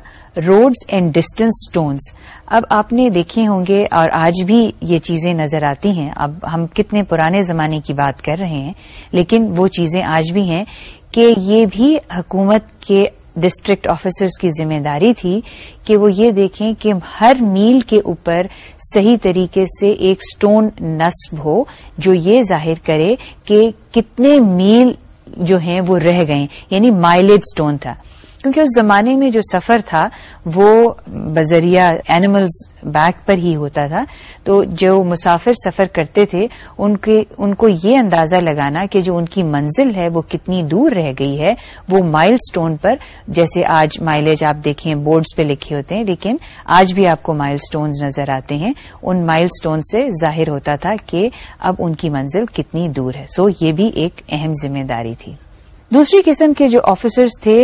روڈز اینڈ ڈسٹینس سٹونز اب آپ نے دیکھے ہوں گے اور آج بھی یہ چیزیں نظر آتی ہیں اب ہم کتنے پرانے زمانے کی بات کر رہے ہیں لیکن وہ چیزیں آج بھی ہیں کہ یہ بھی حکومت کے ڈسٹرکٹ آفیسرز کی ذمہ داری تھی کہ وہ یہ دیکھیں کہ ہر میل کے اوپر صحیح طریقے سے ایک سٹون نصب ہو جو یہ ظاہر کرے کہ کتنے میل جو ہیں وہ رہ گئے یعنی مائلیج سٹون تھا کیونکہ اس زمانے میں جو سفر تھا وہ بذریعہ اینیملز بیک پر ہی ہوتا تھا تو جو مسافر سفر کرتے تھے ان کے ان کو یہ اندازہ لگانا کہ جو ان کی منزل ہے وہ کتنی دور رہ گئی ہے وہ مائل سٹون پر جیسے آج مائلج آپ دیکھیں بورڈز پہ لکھے ہوتے ہیں لیکن آج بھی آپ کو مائل سٹونز نظر آتے ہیں ان مائل سٹون سے ظاہر ہوتا تھا کہ اب ان کی منزل کتنی دور ہے سو so یہ بھی ایک اہم ذمہ داری تھی دوسری قسم کے جو آفیسرز تھے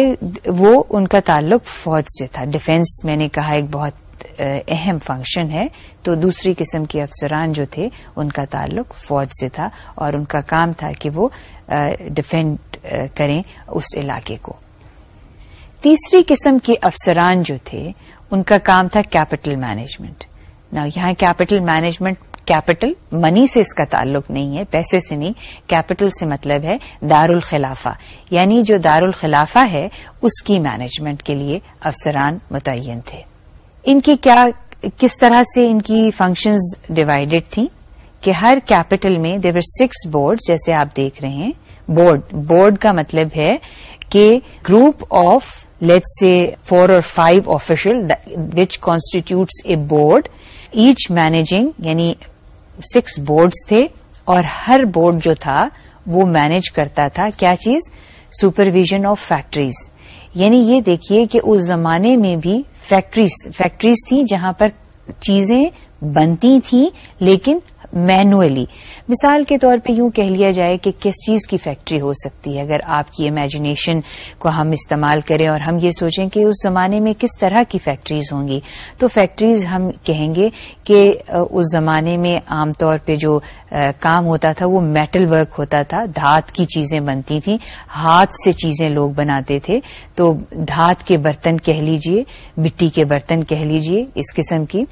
وہ ان کا تعلق فوج سے تھا ڈیفینس میں نے کہا ایک بہت اہم فنکشن ہے تو دوسری قسم کے افسران جو تھے ان کا تعلق فوج سے تھا اور ان کا کام تھا کہ وہ ڈیفینڈ کریں اس علاقے کو تیسری قسم کے افسران جو تھے ان کا کام تھا کیپٹل مینجمنٹ نا یہاں کیپٹل مینجمنٹ کیپٹل منی سے اس کا تعلق نہیں ہے پیسے سے نہیں کیپٹل سے مطلب ہے دار الخلافا یعنی جو دار الخلاف ہے اس کی مینجمنٹ کے لیے افسران متعین تھے ان کی کیا کس طرح سے ان کی فنکشنز ڈیوائڈیڈ تھیں کہ ہر کیپٹل میں دیور سکس بورڈ جیسے آپ دیکھ رہے ہیں بورڈ بورڈ کا مطلب ہے کہ group of let's say four or five official which constitutes a board each managing یعنی سکس بورڈز تھے اور ہر بورڈ جو تھا وہ مینج کرتا تھا کیا چیز سپرویژن آف فیکٹریز یعنی یہ دیکھیے کہ اس زمانے میں بھی فیکٹریز فیکٹریز تھیں جہاں پر چیزیں بنتی تھیں لیکن مینولی مثال کے طور پہ یوں کہہ لیا جائے کہ کس چیز کی فیکٹری ہو سکتی ہے اگر آپ کی امیجنیشن کو ہم استعمال کریں اور ہم یہ سوچیں کہ اس زمانے میں کس طرح کی فیکٹریز ہوں گی تو فیکٹریز ہم کہیں گے کہ اس زمانے میں عام طور پہ جو کام ہوتا تھا وہ میٹل ورک ہوتا تھا دھات کی چیزیں بنتی تھیں ہاتھ سے چیزیں لوگ بناتے تھے تو دھات کے برتن کہہ لیجئے مٹی کے برتن کہہ لیجئے اس قسم کی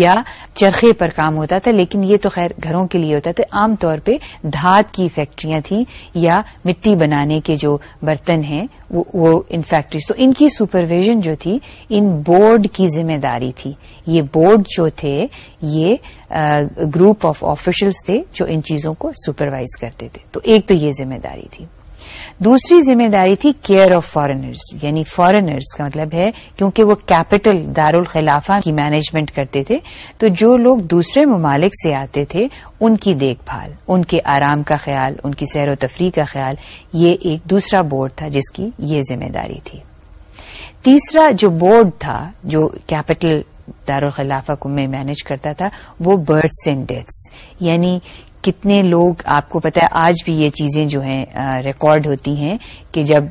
یا چرخے پر کام ہوتا تھا لیکن یہ تو خیر گھروں کے لیے ہوتا تھا عام طور پہ دھات کی فیکٹریاں تھیں یا مٹی بنانے کے جو برتن ہیں وہ ان فیکٹریز تو ان کی سپرویژن جو تھی ان بورڈ کی ذمہ داری تھی یہ بورڈ جو تھے یہ گروپ آف آفیشلس تھے جو ان چیزوں کو سپروائز کرتے تھے تو ایک تو یہ ذمہ داری تھی دوسری ذمہ داری تھی کیئر آف فارنرز یعنی فارنرز کا مطلب ہے کیونکہ وہ کیپٹل دارالخلافہ کی مینجمنٹ کرتے تھے تو جو لوگ دوسرے ممالک سے آتے تھے ان کی دیکھ بھال ان کے آرام کا خیال ان کی سیر و تفریح کا خیال یہ ایک دوسرا بورڈ تھا جس کی یہ ذمہ داری تھی تیسرا جو بورڈ تھا جو کیپٹل دارالخلافہ کو میں مینج کرتا تھا وہ برتھس اینڈ ڈیتھس یعنی کتنے لوگ آپ کو پتا ہے آج بھی یہ چیزیں جو ہیں ریکارڈ ہوتی ہیں کہ جب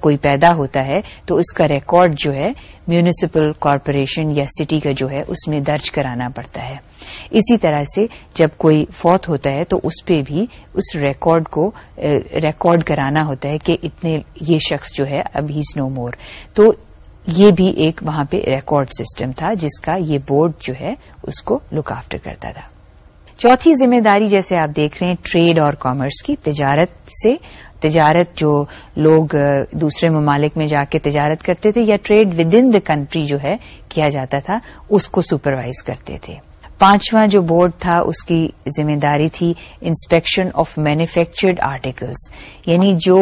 کوئی پیدا ہوتا ہے تو اس کا ریکارڈ جو ہے میونسپل کارپوریشن یا سٹی کا جو ہے اس میں درج کرانا پڑتا ہے اسی طرح سے جب کوئی فوت ہوتا ہے تو اس پہ بھی اس ریکارڈ کو ریکارڈ کرانا ہوتا ہے کہ اتنے یہ شخص جو ہے اب ہیز نو مور تو یہ بھی ایک وہاں پہ ریکارڈ سسٹم تھا جس کا یہ بورڈ جو ہے اس کو لک آفٹر کرتا تھا چوتھی ذمہ داری جیسے آپ دیکھ رہے ہیں ٹریڈ اور کامرس کی تجارت سے تجارت جو لوگ دوسرے ممالک میں جا کے تجارت کرتے تھے یا trade within the country جو ہے کیا جاتا تھا اس کو سپروائز کرتے تھے پانچواں جو بورڈ تھا اس کی ذمہ داری تھی انسپیکشن آف مینوفیکچرڈ آرٹیکلز یعنی جو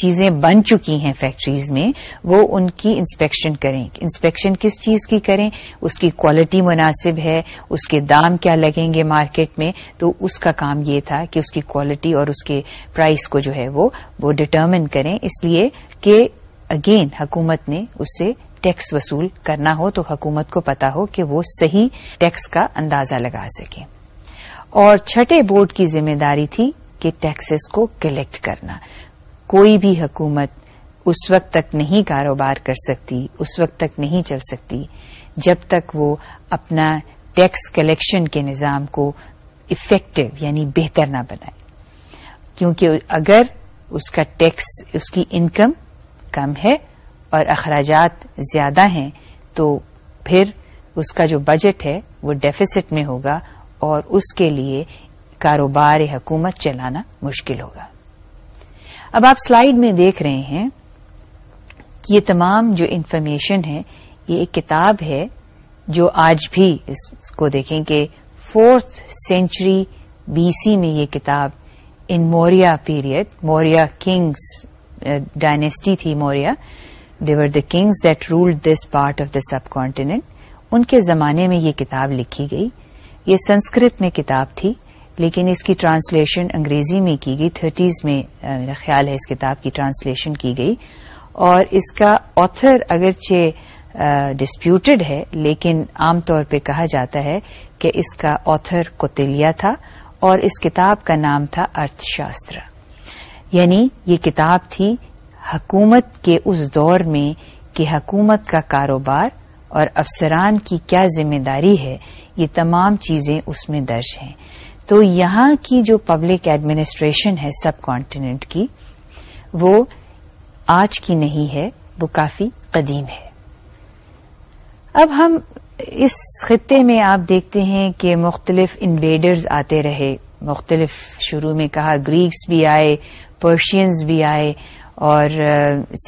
چیزیں بن چکی ہیں فیکٹریز میں وہ ان کی انسپیکشن کریں انسپیکشن کس چیز کی کریں اس کی کوالٹی مناسب ہے اس کے دام کیا لگیں گے مارکیٹ میں تو اس کا کام یہ تھا کہ اس کی کوالٹی اور اس کے پرائز کو جو ہے وہ وہ ڈٹرمن کریں اس لیے کہ اگین حکومت نے اس سے ٹیکس وصول کرنا ہو تو حکومت کو پتا ہو کہ وہ صحیح ٹیکس کا اندازہ لگا سکے اور چھٹے بورڈ کی ذمہ داری تھی کہ ٹیکسز کو کلیکٹ کرنا کوئی بھی حکومت اس وقت تک نہیں کاروبار کر سکتی اس وقت تک نہیں چل سکتی جب تک وہ اپنا ٹیکس کلیکشن کے نظام کو افیکٹو یعنی بہتر نہ بنائے کیونکہ اگر اس کا ٹیکس اس کی انکم کم ہے اور اخراجات زیادہ ہیں تو پھر اس کا جو بجٹ ہے وہ ڈیفیسٹ میں ہوگا اور اس کے لیے کاروبار حکومت چلانا مشکل ہوگا اب آپ سلائیڈ میں دیکھ رہے ہیں کہ یہ تمام جو انفارمیشن ہے یہ ایک کتاب ہے جو آج بھی اس کو دیکھیں کہ فورتھ سینچری بی سی میں یہ کتاب in Maurya period Maurya kings dynasty تھی Maurya they were the kings that rule this part of the subcontinent ان کے زمانے میں یہ کتاب لکھی گئی یہ سنسکرت میں کتاب تھی لیکن اس کی ٹرانسلیشن انگریزی میں کی گئی تھرٹیز میں میرا خیال ہے اس کتاب کی ٹرانسلیشن کی گئی اور اس کا آتھر اگرچہ ڈسپیوٹڈ ہے لیکن عام طور پہ کہا جاتا ہے کہ اس کا آتھر کوتلیا تھا اور اس کتاب کا نام تھا ارتھ شاستر یعنی یہ کتاب تھی حکومت کے اس دور میں کہ حکومت کا کاروبار اور افسران کی کیا ذمہ داری ہے یہ تمام چیزیں اس میں درج ہیں تو یہاں کی جو پبلک ایڈمنسٹریشن ہے سب کانٹیننٹ کی وہ آج کی نہیں ہے وہ کافی قدیم ہے اب ہم اس خطے میں آپ دیکھتے ہیں کہ مختلف انویڈرز آتے رہے مختلف شروع میں کہا گریکس بھی آئے پرشینز بھی آئے اور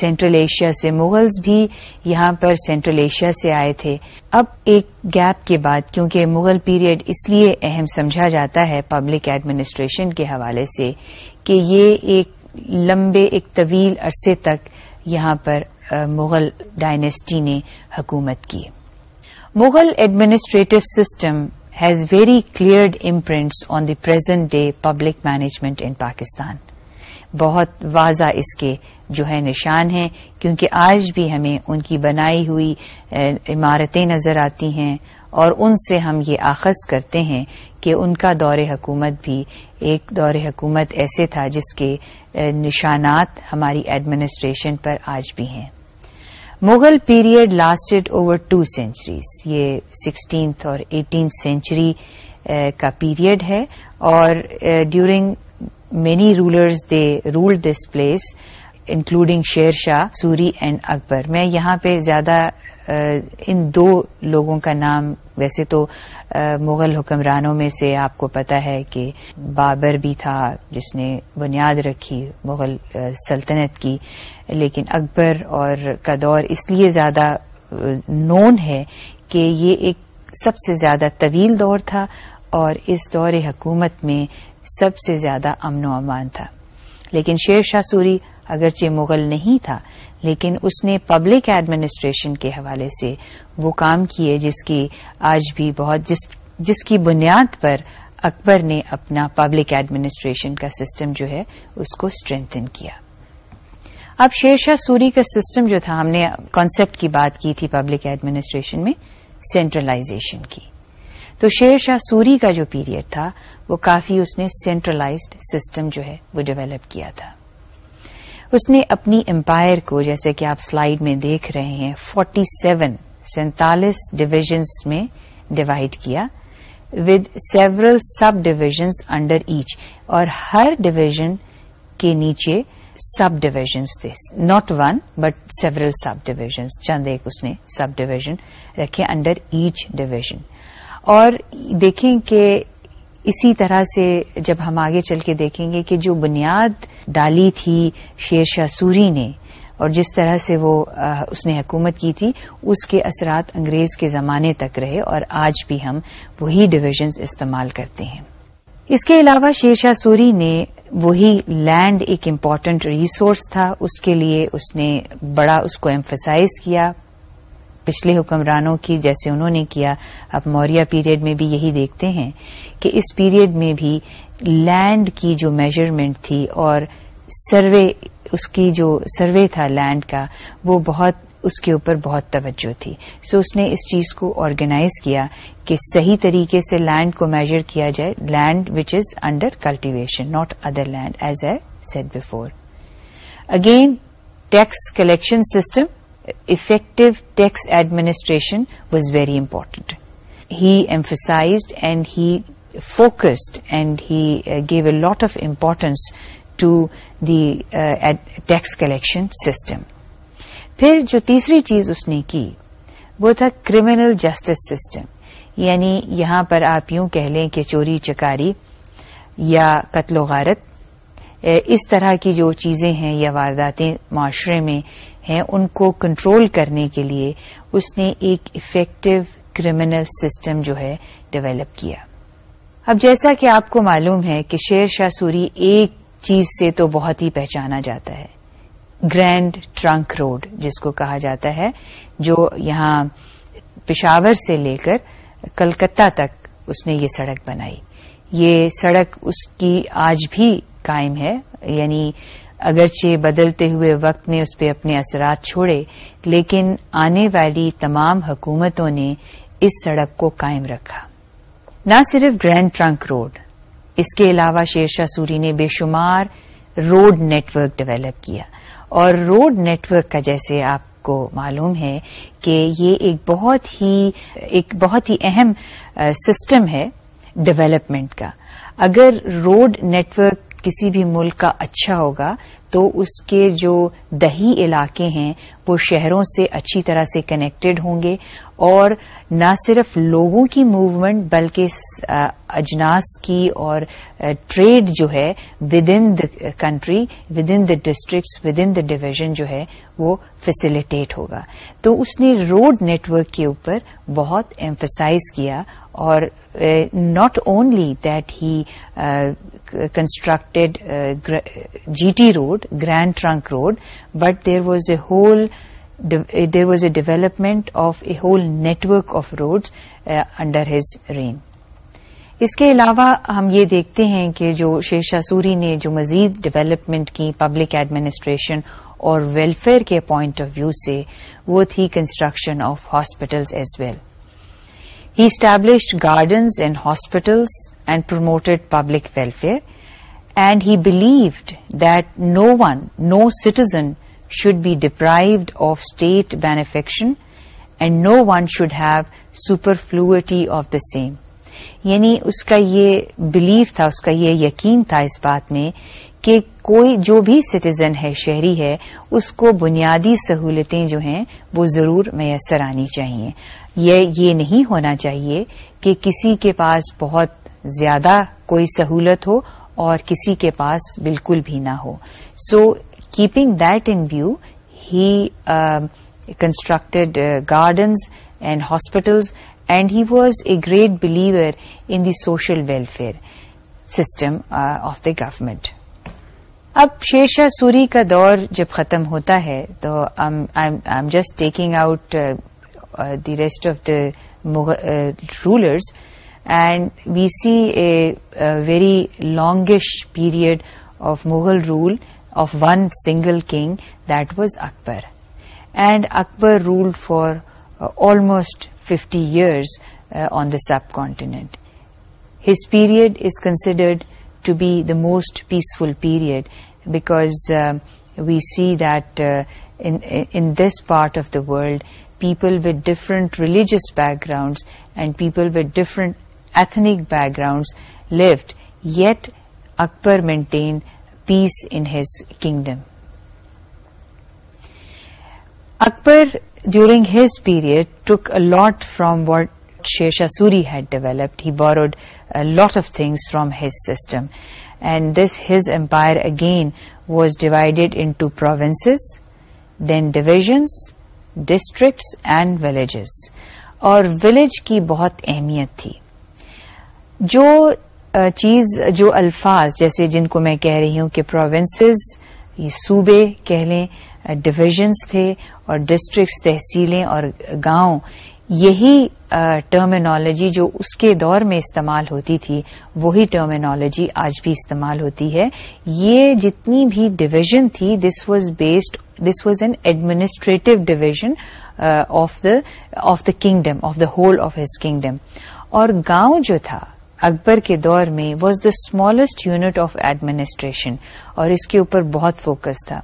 سینٹرل ایشیا سے مغلز بھی یہاں پر سینٹرل ایشیا سے آئے تھے اب ایک گیپ کے بعد کیونکہ مغل پیریڈ اس لیے اہم سمجھا جاتا ہے پبلک ایڈمنسٹریشن کے حوالے سے کہ یہ ایک لمبے ایک طویل عرصے تک یہاں پر مغل ڈائنیسٹی نے حکومت کی Mughal administrative system has very cleared imprints on the present day public management in Pakistan بہت واضح اس کے جو ہے نشان ہیں کیونکہ آج بھی ہمیں ان کی بنائی ہوئی عمارتیں نظر آتی ہیں اور ان سے ہم یہ آخذ کرتے ہیں کہ ان کا دور حکومت بھی ایک دور حکومت ایسے تھا جس کے نشانات ہماری ایڈمنسٹریشن پر آج بھی ہیں Mughal period lasted over two centuries یہ سکسٹینتھ اور ایٹینتھ سینچری کا پیریڈ ہے اور during many rulers they rule this place including Sher Shah Suri and اکبر میں یہاں پہ زیادہ ان دو لوگوں کا نام ویسے تو مغل حکمرانوں میں سے آپ کو پتا ہے کہ بابر بھی تھا جس نے بنیاد رکھی مغل سلطنت کی لیکن اکبر اور کا دور اس لیے زیادہ نون ہے کہ یہ ایک سب سے زیادہ طویل دور تھا اور اس دور حکومت میں سب سے زیادہ امن و امان تھا لیکن شیر شاہ سوری اگرچہ مغل نہیں تھا لیکن اس نے پبلک ایڈمنسٹریشن کے حوالے سے وہ کام کیے جس کی آج بھی بہت جس جس کی بنیاد پر اکبر نے اپنا پبلک ایڈمنسٹریشن کا سسٹم جو ہے اس کو اسٹرینتن کیا اب شیر شاہ سوری کا سسٹم جو تھا ہم نے کانسیپٹ کی بات کی تھی پبلک ایڈمنسٹریشن میں سینٹرلائزیشن کی تو شیر شاہ سوری کا جو پیریڈ تھا وہ کافی اس نے سینٹرلائزڈ سسٹم جو ہے وہ ڈیولپ کیا تھا اس نے اپنی امپائر کو جیسے کہ آپ سلائیڈ میں دیکھ رہے ہیں فورٹی سیون سینتالیس ڈویژنس میں ڈیوائڈ کیا with several subdivisions under each اور ہر ڈویژن کے نیچے سب ڈویژنس تھے not one but several subdivisions چند ایک اس نے سب ڈویژن رکھے انڈر ایچ ڈویژن اور دیکھیں کہ اسی طرح سے جب ہم آگے چل کے دیکھیں گے کہ جو بنیاد ڈالی تھی شیر شاہ سوری نے اور جس طرح سے وہ اس نے حکومت کی تھی اس کے اثرات انگریز کے زمانے تک رہے اور آج بھی ہم وہی ڈویژنز استعمال کرتے ہیں اس کے علاوہ شیر شاہ سوری نے وہی لینڈ ایک امپارٹینٹ ریسورس تھا اس کے لیے اس نے بڑا اس کو ایمفسائز کیا پچھلے حکمرانوں کی جیسے انہوں نے کیا اب موریہ پیریڈ میں بھی یہی دیکھتے ہیں کہ اس پیریڈ میں بھی لینڈ کی جو میجرمنٹ تھی اور سروے اس کی جو سروے تھا لینڈ کا وہ بہت اس کے اوپر بہت توجہ تھی سو اس نے اس چیز کو آرگنائز کیا کہ صحیح طریقے سے لینڈ کو میجر کیا جائے land which is under cultivation not other land as I said before again tax collection system effective tax administration was very important he emphasized and he focused and he give a lot of importance to the tax collection system پھر جو تیسری چیز اس نے کی وہ تھا criminal justice system یعنی یہاں پر آپ یوں کہہ لیں کہ چوری چکاری یا قتل و غارت اس طرح کی جو چیزیں ہیں یا وارداتیں معاشرے میں ہیں ان کو کنٹرول کرنے کے لیے اس نے ایک افیکٹو کریمنل سسٹم جو ہے ڈیویلپ کیا اب جیسا کہ آپ کو معلوم ہے کہ شیر شاہ سوری ایک چیز سے تو بہت ہی پہچانا جاتا ہے گرینڈ ٹرنک روڈ جس کو کہا جاتا ہے جو یہاں پشاور سے لے کر کلکتہ تک اس نے یہ سڑک بنائی یہ سڑک اس کی آج بھی قائم ہے یعنی اگرچہ بدلتے ہوئے وقت نے اس پہ اپنے اثرات چھوڑے لیکن آنے والی تمام حکومتوں نے اس سڑک کو قائم رکھا نہ صرف گرینڈ ٹرنک روڈ اس کے علاوہ شیر شاہ سوری نے بے شمار روڈ نیٹورک ڈیولپ کیا اور روڈ نیٹورک کا جیسے آپ کو معلوم ہے کہ یہ ایک بہت ہی ایک بہت ہی اہم سسٹم ہے ڈویلپمنٹ کا اگر روڈ نیٹورک کسی بھی ملک کا اچھا ہوگا تو اس کے جو دہی علاقے ہیں وہ شہروں سے اچھی طرح سے کنیکٹڈ ہوں گے اور نہ صرف لوگوں کی موومنٹ بلکہ اجناس کی اور ٹریڈ جو ہے within the country within the districts within the division جو ہے وہ فیسیلیٹیٹ ہوگا تو اس نے روڈ نیٹورک کے اوپر بہت ایمفسائز کیا اور not only that he constructed G T road grand trunk road but there was a whole there was a development of a whole network of road under his reign اس کے علاوہ ہم یہ دیکھتے ہیں کہ جو شیر شاہ سوری نے جو مزید ڈیولپمنٹ کی پبلک ایڈمنسٹریشن اور ویلفیئر کے پوائنٹ آف ویو سے وہ تھی construction of hospitals as well he established gardens and hospitals and promoted public welfare and he believed that no one no citizen should be deprived of state benefaction and no one should have superfluity of the same یعنی اس کا یہ belief تھا اس کا یہ یقین تھا اس بات میں کہ کوئی جو بھی سٹیزن ہے شہری ہے اس کو بنیادی سہولتیں جو ہیں وہ ضرور میسر آنی چاہیے یہ یہ نہیں ہونا چاہیے کہ کسی کے پاس بہت زیادہ کوئی سہولت ہو اور کسی کے پاس بالکل بھی نہ ہو so keeping that in view he constructed gardens and hospitals and he was a great believer in the social welfare system of the government اب شیر شاہ سوری کا دور جب ختم ہوتا ہے تو I am just taking out Uh, the rest of the uh, rulers, and we see a very longish period of Mughal rule of one single king, that was Akbar. And Akbar ruled for uh, almost 50 years on the subcontinent. His period is considered to be the most peaceful period because um, we see that in this part of the world people with different religious backgrounds and people with different ethnic backgrounds lived, yet Akbar maintained peace in his kingdom. Akbar, during his period, took a lot from what Sher Shah Suri had developed. He borrowed a lot of things from his system, and his empire again was divided into provinces, then divisions, districts and villages اور village کی بہت اہمیت تھی جو چیز جو الفاظ جیسے جن کو میں کہہ رہی ہوں کہ یہ صوبے کہہ لیں ڈویژنس تھے اور ڈسٹرکٹس تحصیلیں اور گاؤں یہی ٹرمینالوجی جو اس کے دور میں استعمال ہوتی تھی وہی ٹرمینالوجی آج بھی استعمال ہوتی ہے یہ جتنی بھی ڈویژن تھی this was based this was an administrative division of the of the kingdom of the whole of his kingdom اور گاؤں جو تھا اکبر کے دور میں was the smallest unit of administration اور اس کے اوپر بہت فوکس تھا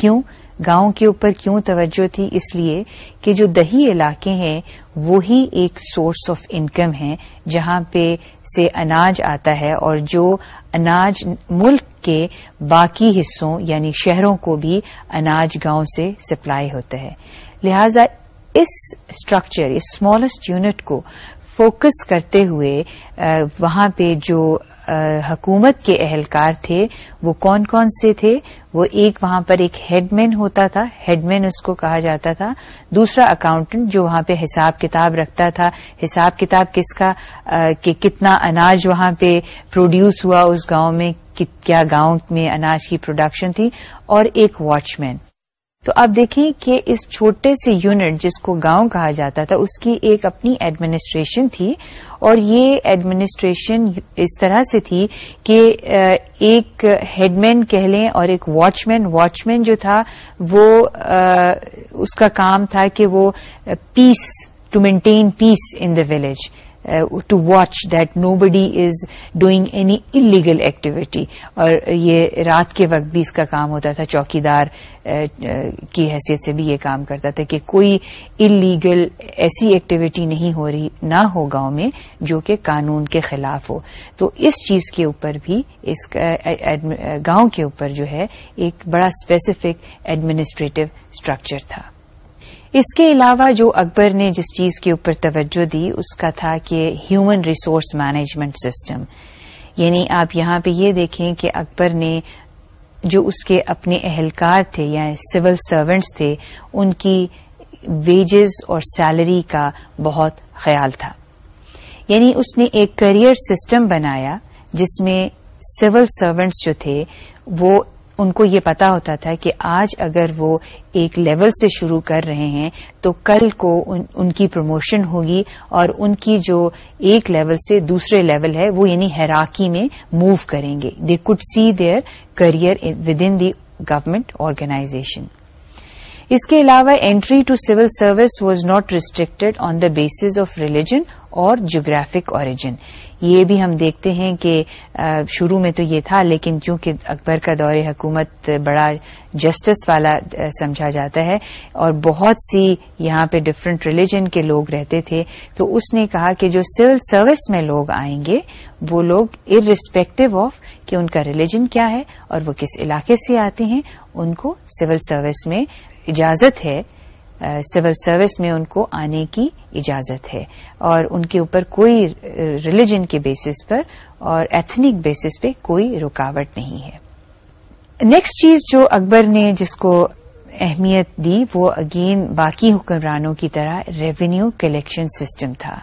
کیوں گاؤں کے اوپر کیوں توجہ تھی اس لیے کہ جو دہی علاقے ہیں وہی ایک سورس آف انکم ہے جہاں پہ سے اناج آتا ہے اور جو اناج ملک کے باقی حصوں یعنی شہروں کو بھی اناج گاؤں سے سپلائی ہوتا ہے لہذا اس اسٹرکچر اس اسمالسٹ یونٹ کو فوکس کرتے ہوئے وہاں پہ جو حکومت کے اہلکار تھے وہ کون کون سے تھے وہ ایک وہاں پر ایک ہیڈ مین ہوتا تھا ہیڈ مین اس کو کہا جاتا تھا دوسرا اکاؤنٹنٹ جو وہاں پہ حساب کتاب رکھتا تھا حساب کتاب کس کا کہ کتنا اناج وہاں پہ پروڈیوس ہوا اس گاؤں میں کیا گاؤں میں اناج کی پروڈکشن تھی اور ایک واچ مین تو اب دیکھیں کہ اس چھوٹے سے یونٹ جس کو گاؤں کہا جاتا تھا اس کی ایک اپنی ایڈمنسٹریشن تھی اور یہ ایڈمنسٹریشن اس طرح سے تھی کہ ایک ہیڈ مین کہہ لیں اور ایک واچ مین واچ مین جو تھا وہ اس کا کام تھا کہ وہ peace to maintain peace in the village to watch that nobody is doing any illegal activity اور یہ رات کے وقت بھی اس کا کام ہوتا تھا چوکی دار uh, uh, کی حیثیت سے بھی یہ کام کرتا تھا کہ کوئی انلیگل ایسی ایکٹیویٹی نہیں ہو رہی نہ ہو گاؤں میں جو کہ قانون کے خلاف ہو تو اس چیز کے اوپر بھی اس uh, گاؤں کے اوپر جو ہے ایک بڑا اسپیسیفک ایڈمنسٹریٹو اسٹرکچر تھا اس کے علاوہ جو اکبر نے جس چیز کے اوپر توجہ دی اس کا تھا کہ ہیومن ریسورس مینجمنٹ سسٹم یعنی آپ یہاں پہ یہ دیکھیں کہ اکبر نے جو اس کے اپنے اہلکار تھے یا سول سروینٹس تھے ان کی ویجز اور سیلری کا بہت خیال تھا یعنی اس نے ایک کریئر سسٹم بنایا جس میں سول سروینٹس جو تھے وہ ان کو یہ پتا ہوتا تھا کہ آج اگر وہ ایک لیول سے شروع کر رہے ہیں تو کل کو ان ان کی پروموشن ہوگی اور ان کی جو ایک لیول سے دوسرے لیول ہے وہ یعنی ہیراکی میں موو کریں گے they could see their career with in the government organization اس کے علاوہ entry to civil service was not restricted on the basis of religion اور جیوگرافک اوریجن یہ بھی ہم دیکھتے ہیں کہ شروع میں تو یہ تھا لیکن چونکہ اکبر کا دور حکومت بڑا جسٹس والا سمجھا جاتا ہے اور بہت سی یہاں پہ ڈفرینٹ ریلیجن کے لوگ رہتے تھے تو اس نے کہا کہ جو سول سروس میں لوگ آئیں گے وہ لوگ ار ریسپیکٹو آف کہ ان کا ریلیجن کیا ہے اور وہ کس علاقے سے آتے ہیں ان کو سول سروس میں اجازت ہے سول سروس میں ان کو آنے کی اجازت ہے اور ان کے اوپر کوئی ریلیجن کے بیسس پر اور ایتھنک بیسس پہ کوئی رکاوٹ نہیں ہے نیکسٹ چیز جو اکبر نے جس کو اہمیت دی وہ اگین باقی حکمرانوں کی طرح ریونیو کلیکشن سسٹم تھا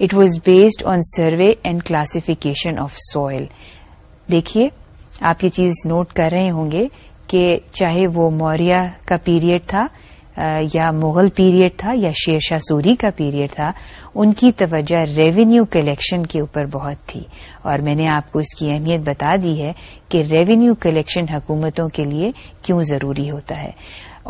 it was based on survey and classification of soil دیکھیے آپ یہ چیز نوٹ کر رہے ہوں گے کہ چاہے وہ موریہ کا پیریڈ تھا یا مغل پیریڈ تھا یا شیر شاہ سوری کا پیریڈ تھا ان کی توجہ ریونیو کلیکشن کے اوپر بہت تھی اور میں نے آپ کو اس کی اہمیت بتا دی ہے کہ ریونیو کلیکشن حکومتوں کے لیے کیوں ضروری ہوتا ہے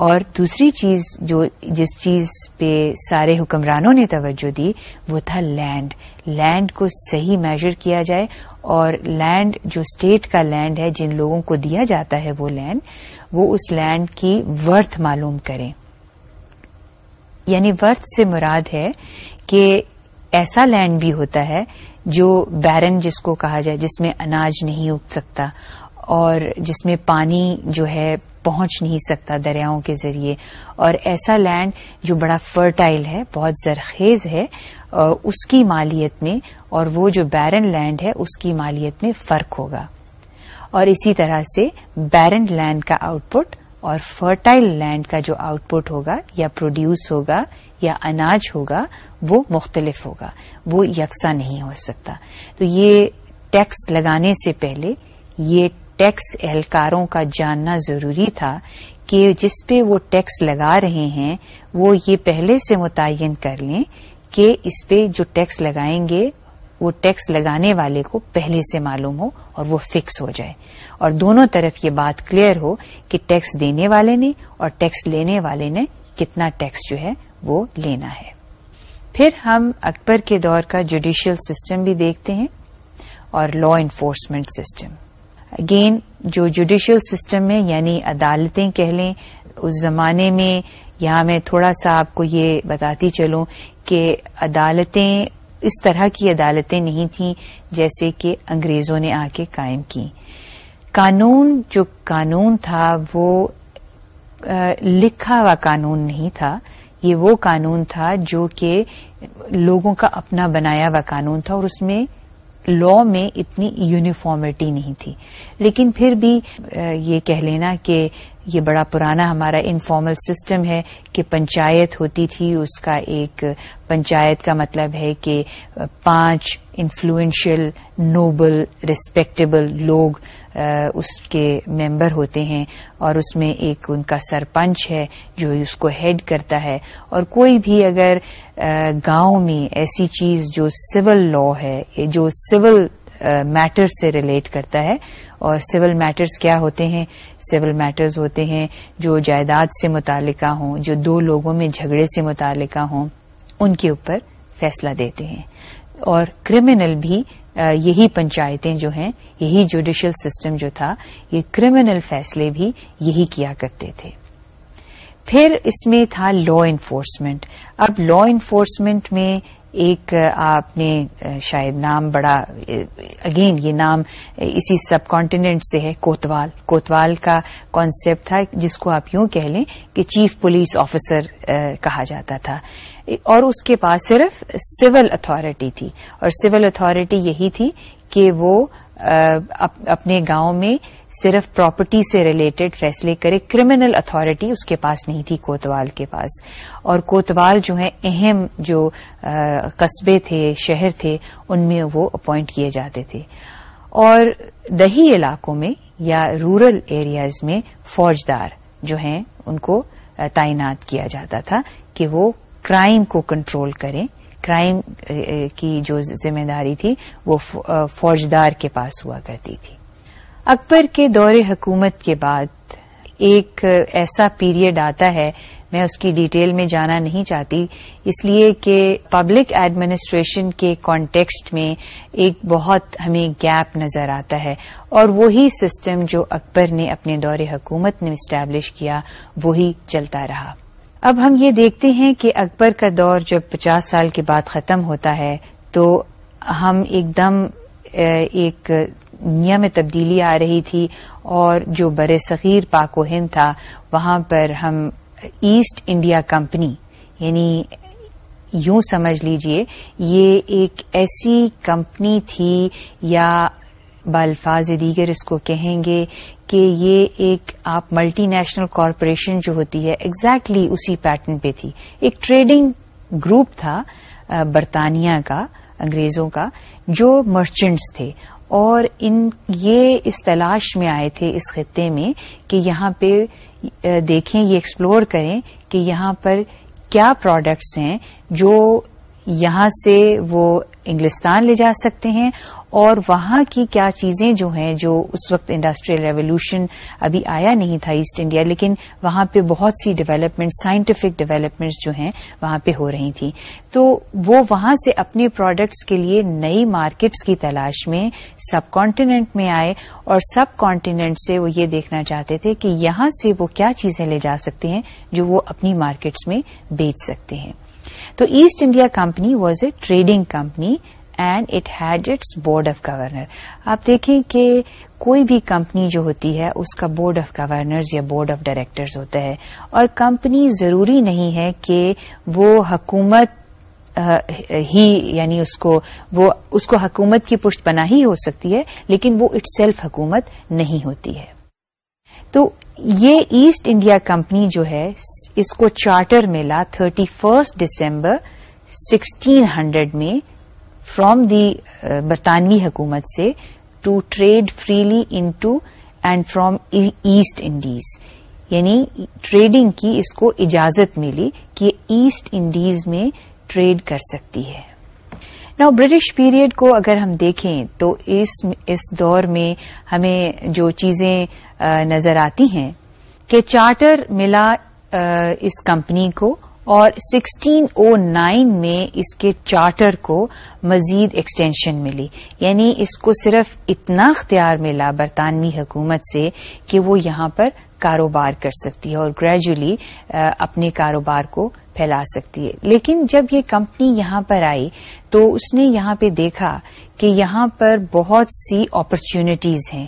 اور دوسری چیز جو جس چیز پہ سارے حکمرانوں نے توجہ دی وہ تھا لینڈ لینڈ کو صحیح میجر کیا جائے اور لینڈ جو اسٹیٹ کا لینڈ ہے جن لوگوں کو دیا جاتا ہے وہ لینڈ وہ اس لینڈ کی ورتھ معلوم کریں یعنی ورتھ سے مراد ہے کہ ایسا لینڈ بھی ہوتا ہے جو بیرن جس کو کہا جائے جس میں اناج نہیں اگ سکتا اور جس میں پانی جو ہے پہنچ نہیں سکتا دریاؤں کے ذریعے اور ایسا لینڈ جو بڑا فرٹائل ہے بہت زرخیز ہے اس کی مالیت میں اور وہ جو بیرن لینڈ ہے اس کی مالیت میں فرق ہوگا اور اسی طرح سے بیرن لینڈ کا آؤٹ پٹ اور فرٹائل لینڈ کا جو آؤٹ پٹ ہوگا یا پروڈیوس ہوگا یا اناج ہوگا وہ مختلف ہوگا وہ یکساں نہیں ہو سکتا تو یہ ٹیکس لگانے سے پہلے یہ ٹیکس اہلکاروں کا جاننا ضروری تھا کہ جس پہ وہ ٹیکس لگا رہے ہیں وہ یہ پہلے سے متعین کر لیں کہ اس پہ جو ٹیکس لگائیں گے وہ ٹیکس لگانے والے کو پہلے سے معلوم ہو اور وہ فکس ہو جائے اور دونوں طرف یہ بات کلیئر ہو کہ ٹیکس دینے والے نے اور ٹیکس لینے والے نے کتنا ٹیکس جو ہے وہ لینا ہے پھر ہم اکبر کے دور کا جوڈیشل سسٹم بھی دیکھتے ہیں اور لا انفورسمنٹ سسٹم اگین جو جوڈیشل سسٹم میں یعنی عدالتیں کہہ لیں اس زمانے میں یہاں میں تھوڑا سا آپ کو یہ بتاتی چلوں کہ عدالتیں اس طرح کی عدالتیں نہیں تھیں جیسے کہ انگریزوں نے آ کے قائم کی قانون جو قانون تھا وہ لکھا ہوا قانون نہیں تھا یہ وہ قانون تھا جو کہ لوگوں کا اپنا بنایا ہوا قانون تھا اور اس میں لا میں اتنی یونیفارمٹی نہیں تھی لیکن پھر بھی یہ کہہ لینا کہ یہ بڑا پرانا ہمارا انفارمل سسٹم ہے کہ پنچایت ہوتی تھی اس کا ایک پنچایت کا مطلب ہے کہ پانچ انفلوئنشیل نوبل ریسپیکٹیبل لوگ اس کے ممبر ہوتے ہیں اور اس میں ایک ان کا سرپنچ ہے جو اس کو ہیڈ کرتا ہے اور کوئی بھی اگر گاؤں میں ایسی چیز جو سول لا ہے جو سول میٹر سے ریلیٹ کرتا ہے اور سول میٹرز کیا ہوتے ہیں سول میٹرز ہوتے ہیں جو جائیداد سے متعلقہ ہوں جو دو لوگوں میں جھگڑے سے متعلقہ ہوں ان کے اوپر فیصلہ دیتے ہیں اور کرمنل بھی یہی پنچایتیں جو ہیں یہی جوڈیشل سسٹم جو تھا یہ کرمنل فیصلے بھی یہی کیا کرتے تھے پھر اس میں تھا لا انفورسمنٹ اب لا انفورسمنٹ میں ایک آپ نے شاید نام بڑا اگین یہ نام اسی سب کانٹیننٹ سے ہے کوتوال کوتوال کا کانسیپٹ تھا جس کو آپ یوں کہہ لیں کہ چیف پولیس آفیسر کہا جاتا تھا اور اس کے پاس صرف سول اتارٹی تھی اور سول اتارٹی یہی تھی کہ وہ اپنے گاؤں میں صرف پراپرٹی سے ریلیٹڈ فیصلے کرے کرمنل اتھارٹی اس کے پاس نہیں تھی کوتوال کے پاس اور کوتوال جو ہیں اہم جو قصبے تھے شہر تھے ان میں وہ اپوائنٹ کیے جاتے تھے اور دہی علاقوں میں یا رورل ایریاز میں فوجدار جو ہیں ان کو تعینات کیا جاتا تھا کہ وہ کرائم کو کنٹرول کریں کرائم eh, eh, کی جو ذمہ داری تھی وہ فوجدار کے پاس ہوا کرتی تھی اکبر کے دور حکومت کے بعد ایک ایسا پیریڈ آتا ہے میں اس کی ڈیٹیل میں جانا نہیں چاہتی اس لیے کہ پبلک ایڈمنسٹریشن کے کانٹیکسٹ میں ایک بہت ہمیں گیپ نظر آتا ہے اور وہی سسٹم جو اکبر نے اپنے دور حکومت نے اسٹیبلش کیا وہی چلتا رہا اب ہم یہ دیکھتے ہیں کہ اکبر کا دور جب پچاس سال کے بعد ختم ہوتا ہے تو ہم ایک دم ایک میں تبدیلی آ رہی تھی اور جو بر صغیر پاک و ہند تھا وہاں پر ہم ایسٹ انڈیا کمپنی یعنی یوں سمجھ لیجئے یہ ایک ایسی کمپنی تھی یا بالفاظ دیگر اس کو کہیں گے کہ یہ ایک آپ ملٹی نیشنل کارپوریشن جو ہوتی ہے ایگزیکٹلی exactly اسی پیٹرن پہ تھی ایک ٹریڈنگ گروپ تھا برطانیہ کا انگریزوں کا جو مرچنٹس تھے اور ان یہ اس تلاش میں آئے تھے اس خطے میں کہ یہاں پہ دیکھیں یہ ایکسپلور کریں کہ یہاں پر کیا پروڈکٹس ہیں جو یہاں سے وہ انگلستان لے جا سکتے ہیں اور وہاں کی کیا چیزیں جو ہیں جو اس وقت انڈسٹریل ریولیوشن ابھی آیا نہیں تھا ایسٹ انڈیا لیکن وہاں پہ بہت سی ڈیولپمنٹ سائنٹیفک ڈیولپمنٹس جو ہیں وہاں پہ ہو رہی تھیں تو وہ وہاں سے اپنے پروڈکٹس کے لیے نئی مارکیٹس کی تلاش میں سب کانٹیننٹ میں آئے اور سب کانٹیننٹ سے وہ یہ دیکھنا چاہتے تھے کہ یہاں سے وہ کیا چیزیں لے جا سکتے ہیں جو وہ اپنی مارکیٹس میں بیچ سکتے ہیں تو East India company was a trading company and it had its board of governor آپ دیکھیں کہ کوئی بھی کمپنی جو ہوتی ہے اس کا بورڈ آف گورنر یا بورڈ آف ڈائریکٹرز ہوتا ہے اور کمپنی ضروری نہیں ہے کہ وہ حکومت ہی یعنی اس اس کو کو وہ حکومت کی پشت پناہ ہو سکتی ہے لیکن وہ اٹ سیلف حکومت نہیں ہوتی ہے تو یہ ایسٹ انڈیا کمپنی جو ہے اس کو چارٹر ملا thirty first December sixteen hundred میں فرام دی برطانوی حکومت سے to trade freely in to and from East Indies یعنی ٹریڈنگ کی اس کو اجازت ملی کہ یہ ایسٹ انڈیز میں ٹریڈ کر سکتی ہے نا برٹش پیریڈ کو اگر ہم دیکھیں تو اس دور میں ہمیں جو چیزیں نظر آتی ہیں کہ چارٹر ملا اس کمپنی کو اور 1609 میں اس کے چارٹر کو مزید ایکسٹینشن ملی یعنی اس کو صرف اتنا اختیار ملا برطانوی حکومت سے کہ وہ یہاں پر کاروبار کر سکتی ہے اور گریجولی اپنے کاروبار کو پھیلا سکتی ہے لیکن جب یہ کمپنی یہاں پر آئی تو اس نے یہاں پہ دیکھا کہ یہاں پر بہت سی اپرچونیٹیز ہیں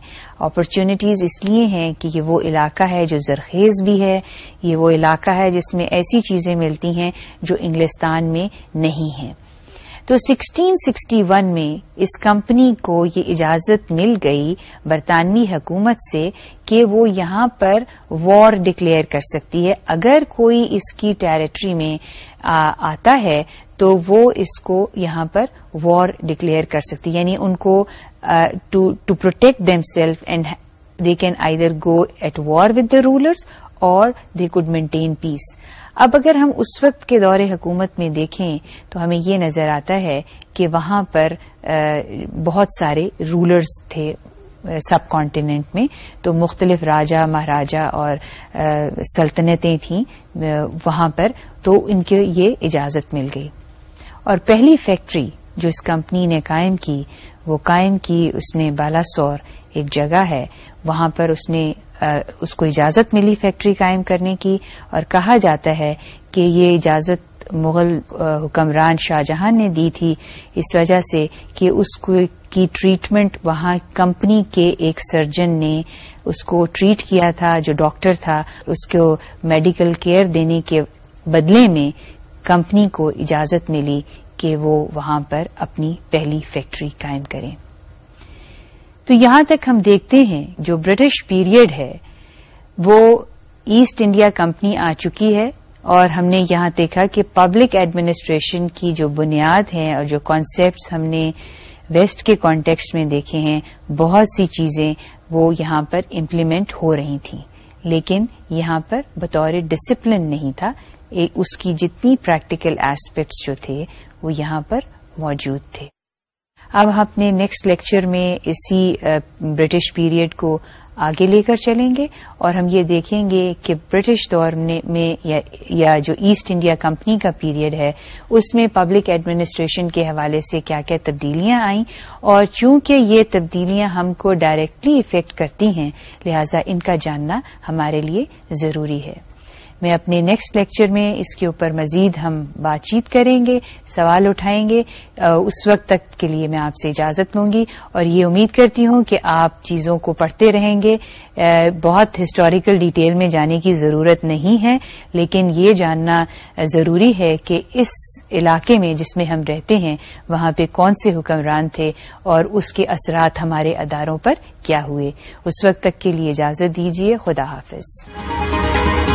اپرچونیٹیز اس لیے ہیں کہ یہ وہ علاقہ ہے جو زرخیز بھی ہے یہ وہ علاقہ ہے جس میں ایسی چیزیں ملتی ہیں جو انگلستان میں نہیں ہیں تو 1661 میں اس کمپنی کو یہ اجازت مل گئی برطانوی حکومت سے کہ وہ یہاں پر وار ڈکلیئر کر سکتی ہے اگر کوئی اس کی ٹیریٹری میں آتا ہے تو وہ اس کو یہاں پر وار ڈکلیئر کر سکتی یعنی ان کو to protect themself and they can either go at war with the rulers or they could maintain peace اب اگر ہم اس وقت کے دور حکومت میں دیکھیں تو ہمیں یہ نظر آتا ہے کہ وہاں پر بہت سارے رولرز تھے سب کانٹیننٹ میں تو مختلف راجا مہاراجا اور سلطنتیں تھیں وہاں پر تو ان کی یہ اجازت مل گئی اور پہلی فیکٹری جو اس کمپنی نے قائم کی وہ قائم کی اس نے بالاسور ایک جگہ ہے وہاں پر اس نے اس کو اجازت ملی فیکٹری قائم کرنے کی اور کہا جاتا ہے کہ یہ اجازت مغل حکمران شاہ جہاں نے دی تھی اس وجہ سے کہ اس کی ٹریٹمنٹ وہاں کمپنی کے ایک سرجن نے اس کو ٹریٹ کیا تھا جو ڈاکٹر تھا اس کو میڈیکل کیئر دینے کے بدلے میں کمپنی کو اجازت ملی کہ وہ وہاں پر اپنی پہلی فیکٹری قائم کریں تو یہاں تک ہم دیکھتے ہیں جو برٹش پیریڈ ہے وہ ایسٹ انڈیا کمپنی آ چکی ہے اور ہم نے یہاں دیکھا کہ پبلک ایڈمنسٹریشن کی جو بنیاد ہے اور جو کانسیپٹس ہم نے ویسٹ کے کانٹیکسٹ میں دیکھے ہیں بہت سی چیزیں وہ یہاں پر امپلیمنٹ ہو رہی تھیں لیکن یہاں پر بطور ڈسپلن نہیں تھا اس کی جتنی پریکٹیکل ایسپیکٹس جو تھے وہ یہاں پر موجود تھے اب ہم اپنے نیکسٹ لیکچر میں اسی برٹش پیریڈ کو آگے لے کر چلیں گے اور ہم یہ دیکھیں گے کہ برٹش دور میں یا جو ایسٹ انڈیا کمپنی کا پیریڈ ہے اس میں پبلک ایڈمنسٹریشن کے حوالے سے کیا کیا تبدیلیاں آئیں اور چونکہ یہ تبدیلیاں ہم کو ڈائریکٹلی افیکٹ کرتی ہیں لہذا ان کا جاننا ہمارے لیے ضروری ہے میں اپنے نیکسٹ لیکچر میں اس کے اوپر مزید ہم بات چیت کریں گے سوال اٹھائیں گے اس وقت تک کے لیے میں آپ سے اجازت لوں گی اور یہ امید کرتی ہوں کہ آپ چیزوں کو پڑھتے رہیں گے بہت ہسٹوریکل ڈیٹیل میں جانے کی ضرورت نہیں ہے لیکن یہ جاننا ضروری ہے کہ اس علاقے میں جس میں ہم رہتے ہیں وہاں پہ کون سے حکمران تھے اور اس کے اثرات ہمارے اداروں پر کیا ہوئے اس وقت تک کے لیے اجازت دیجیے خدا حافظ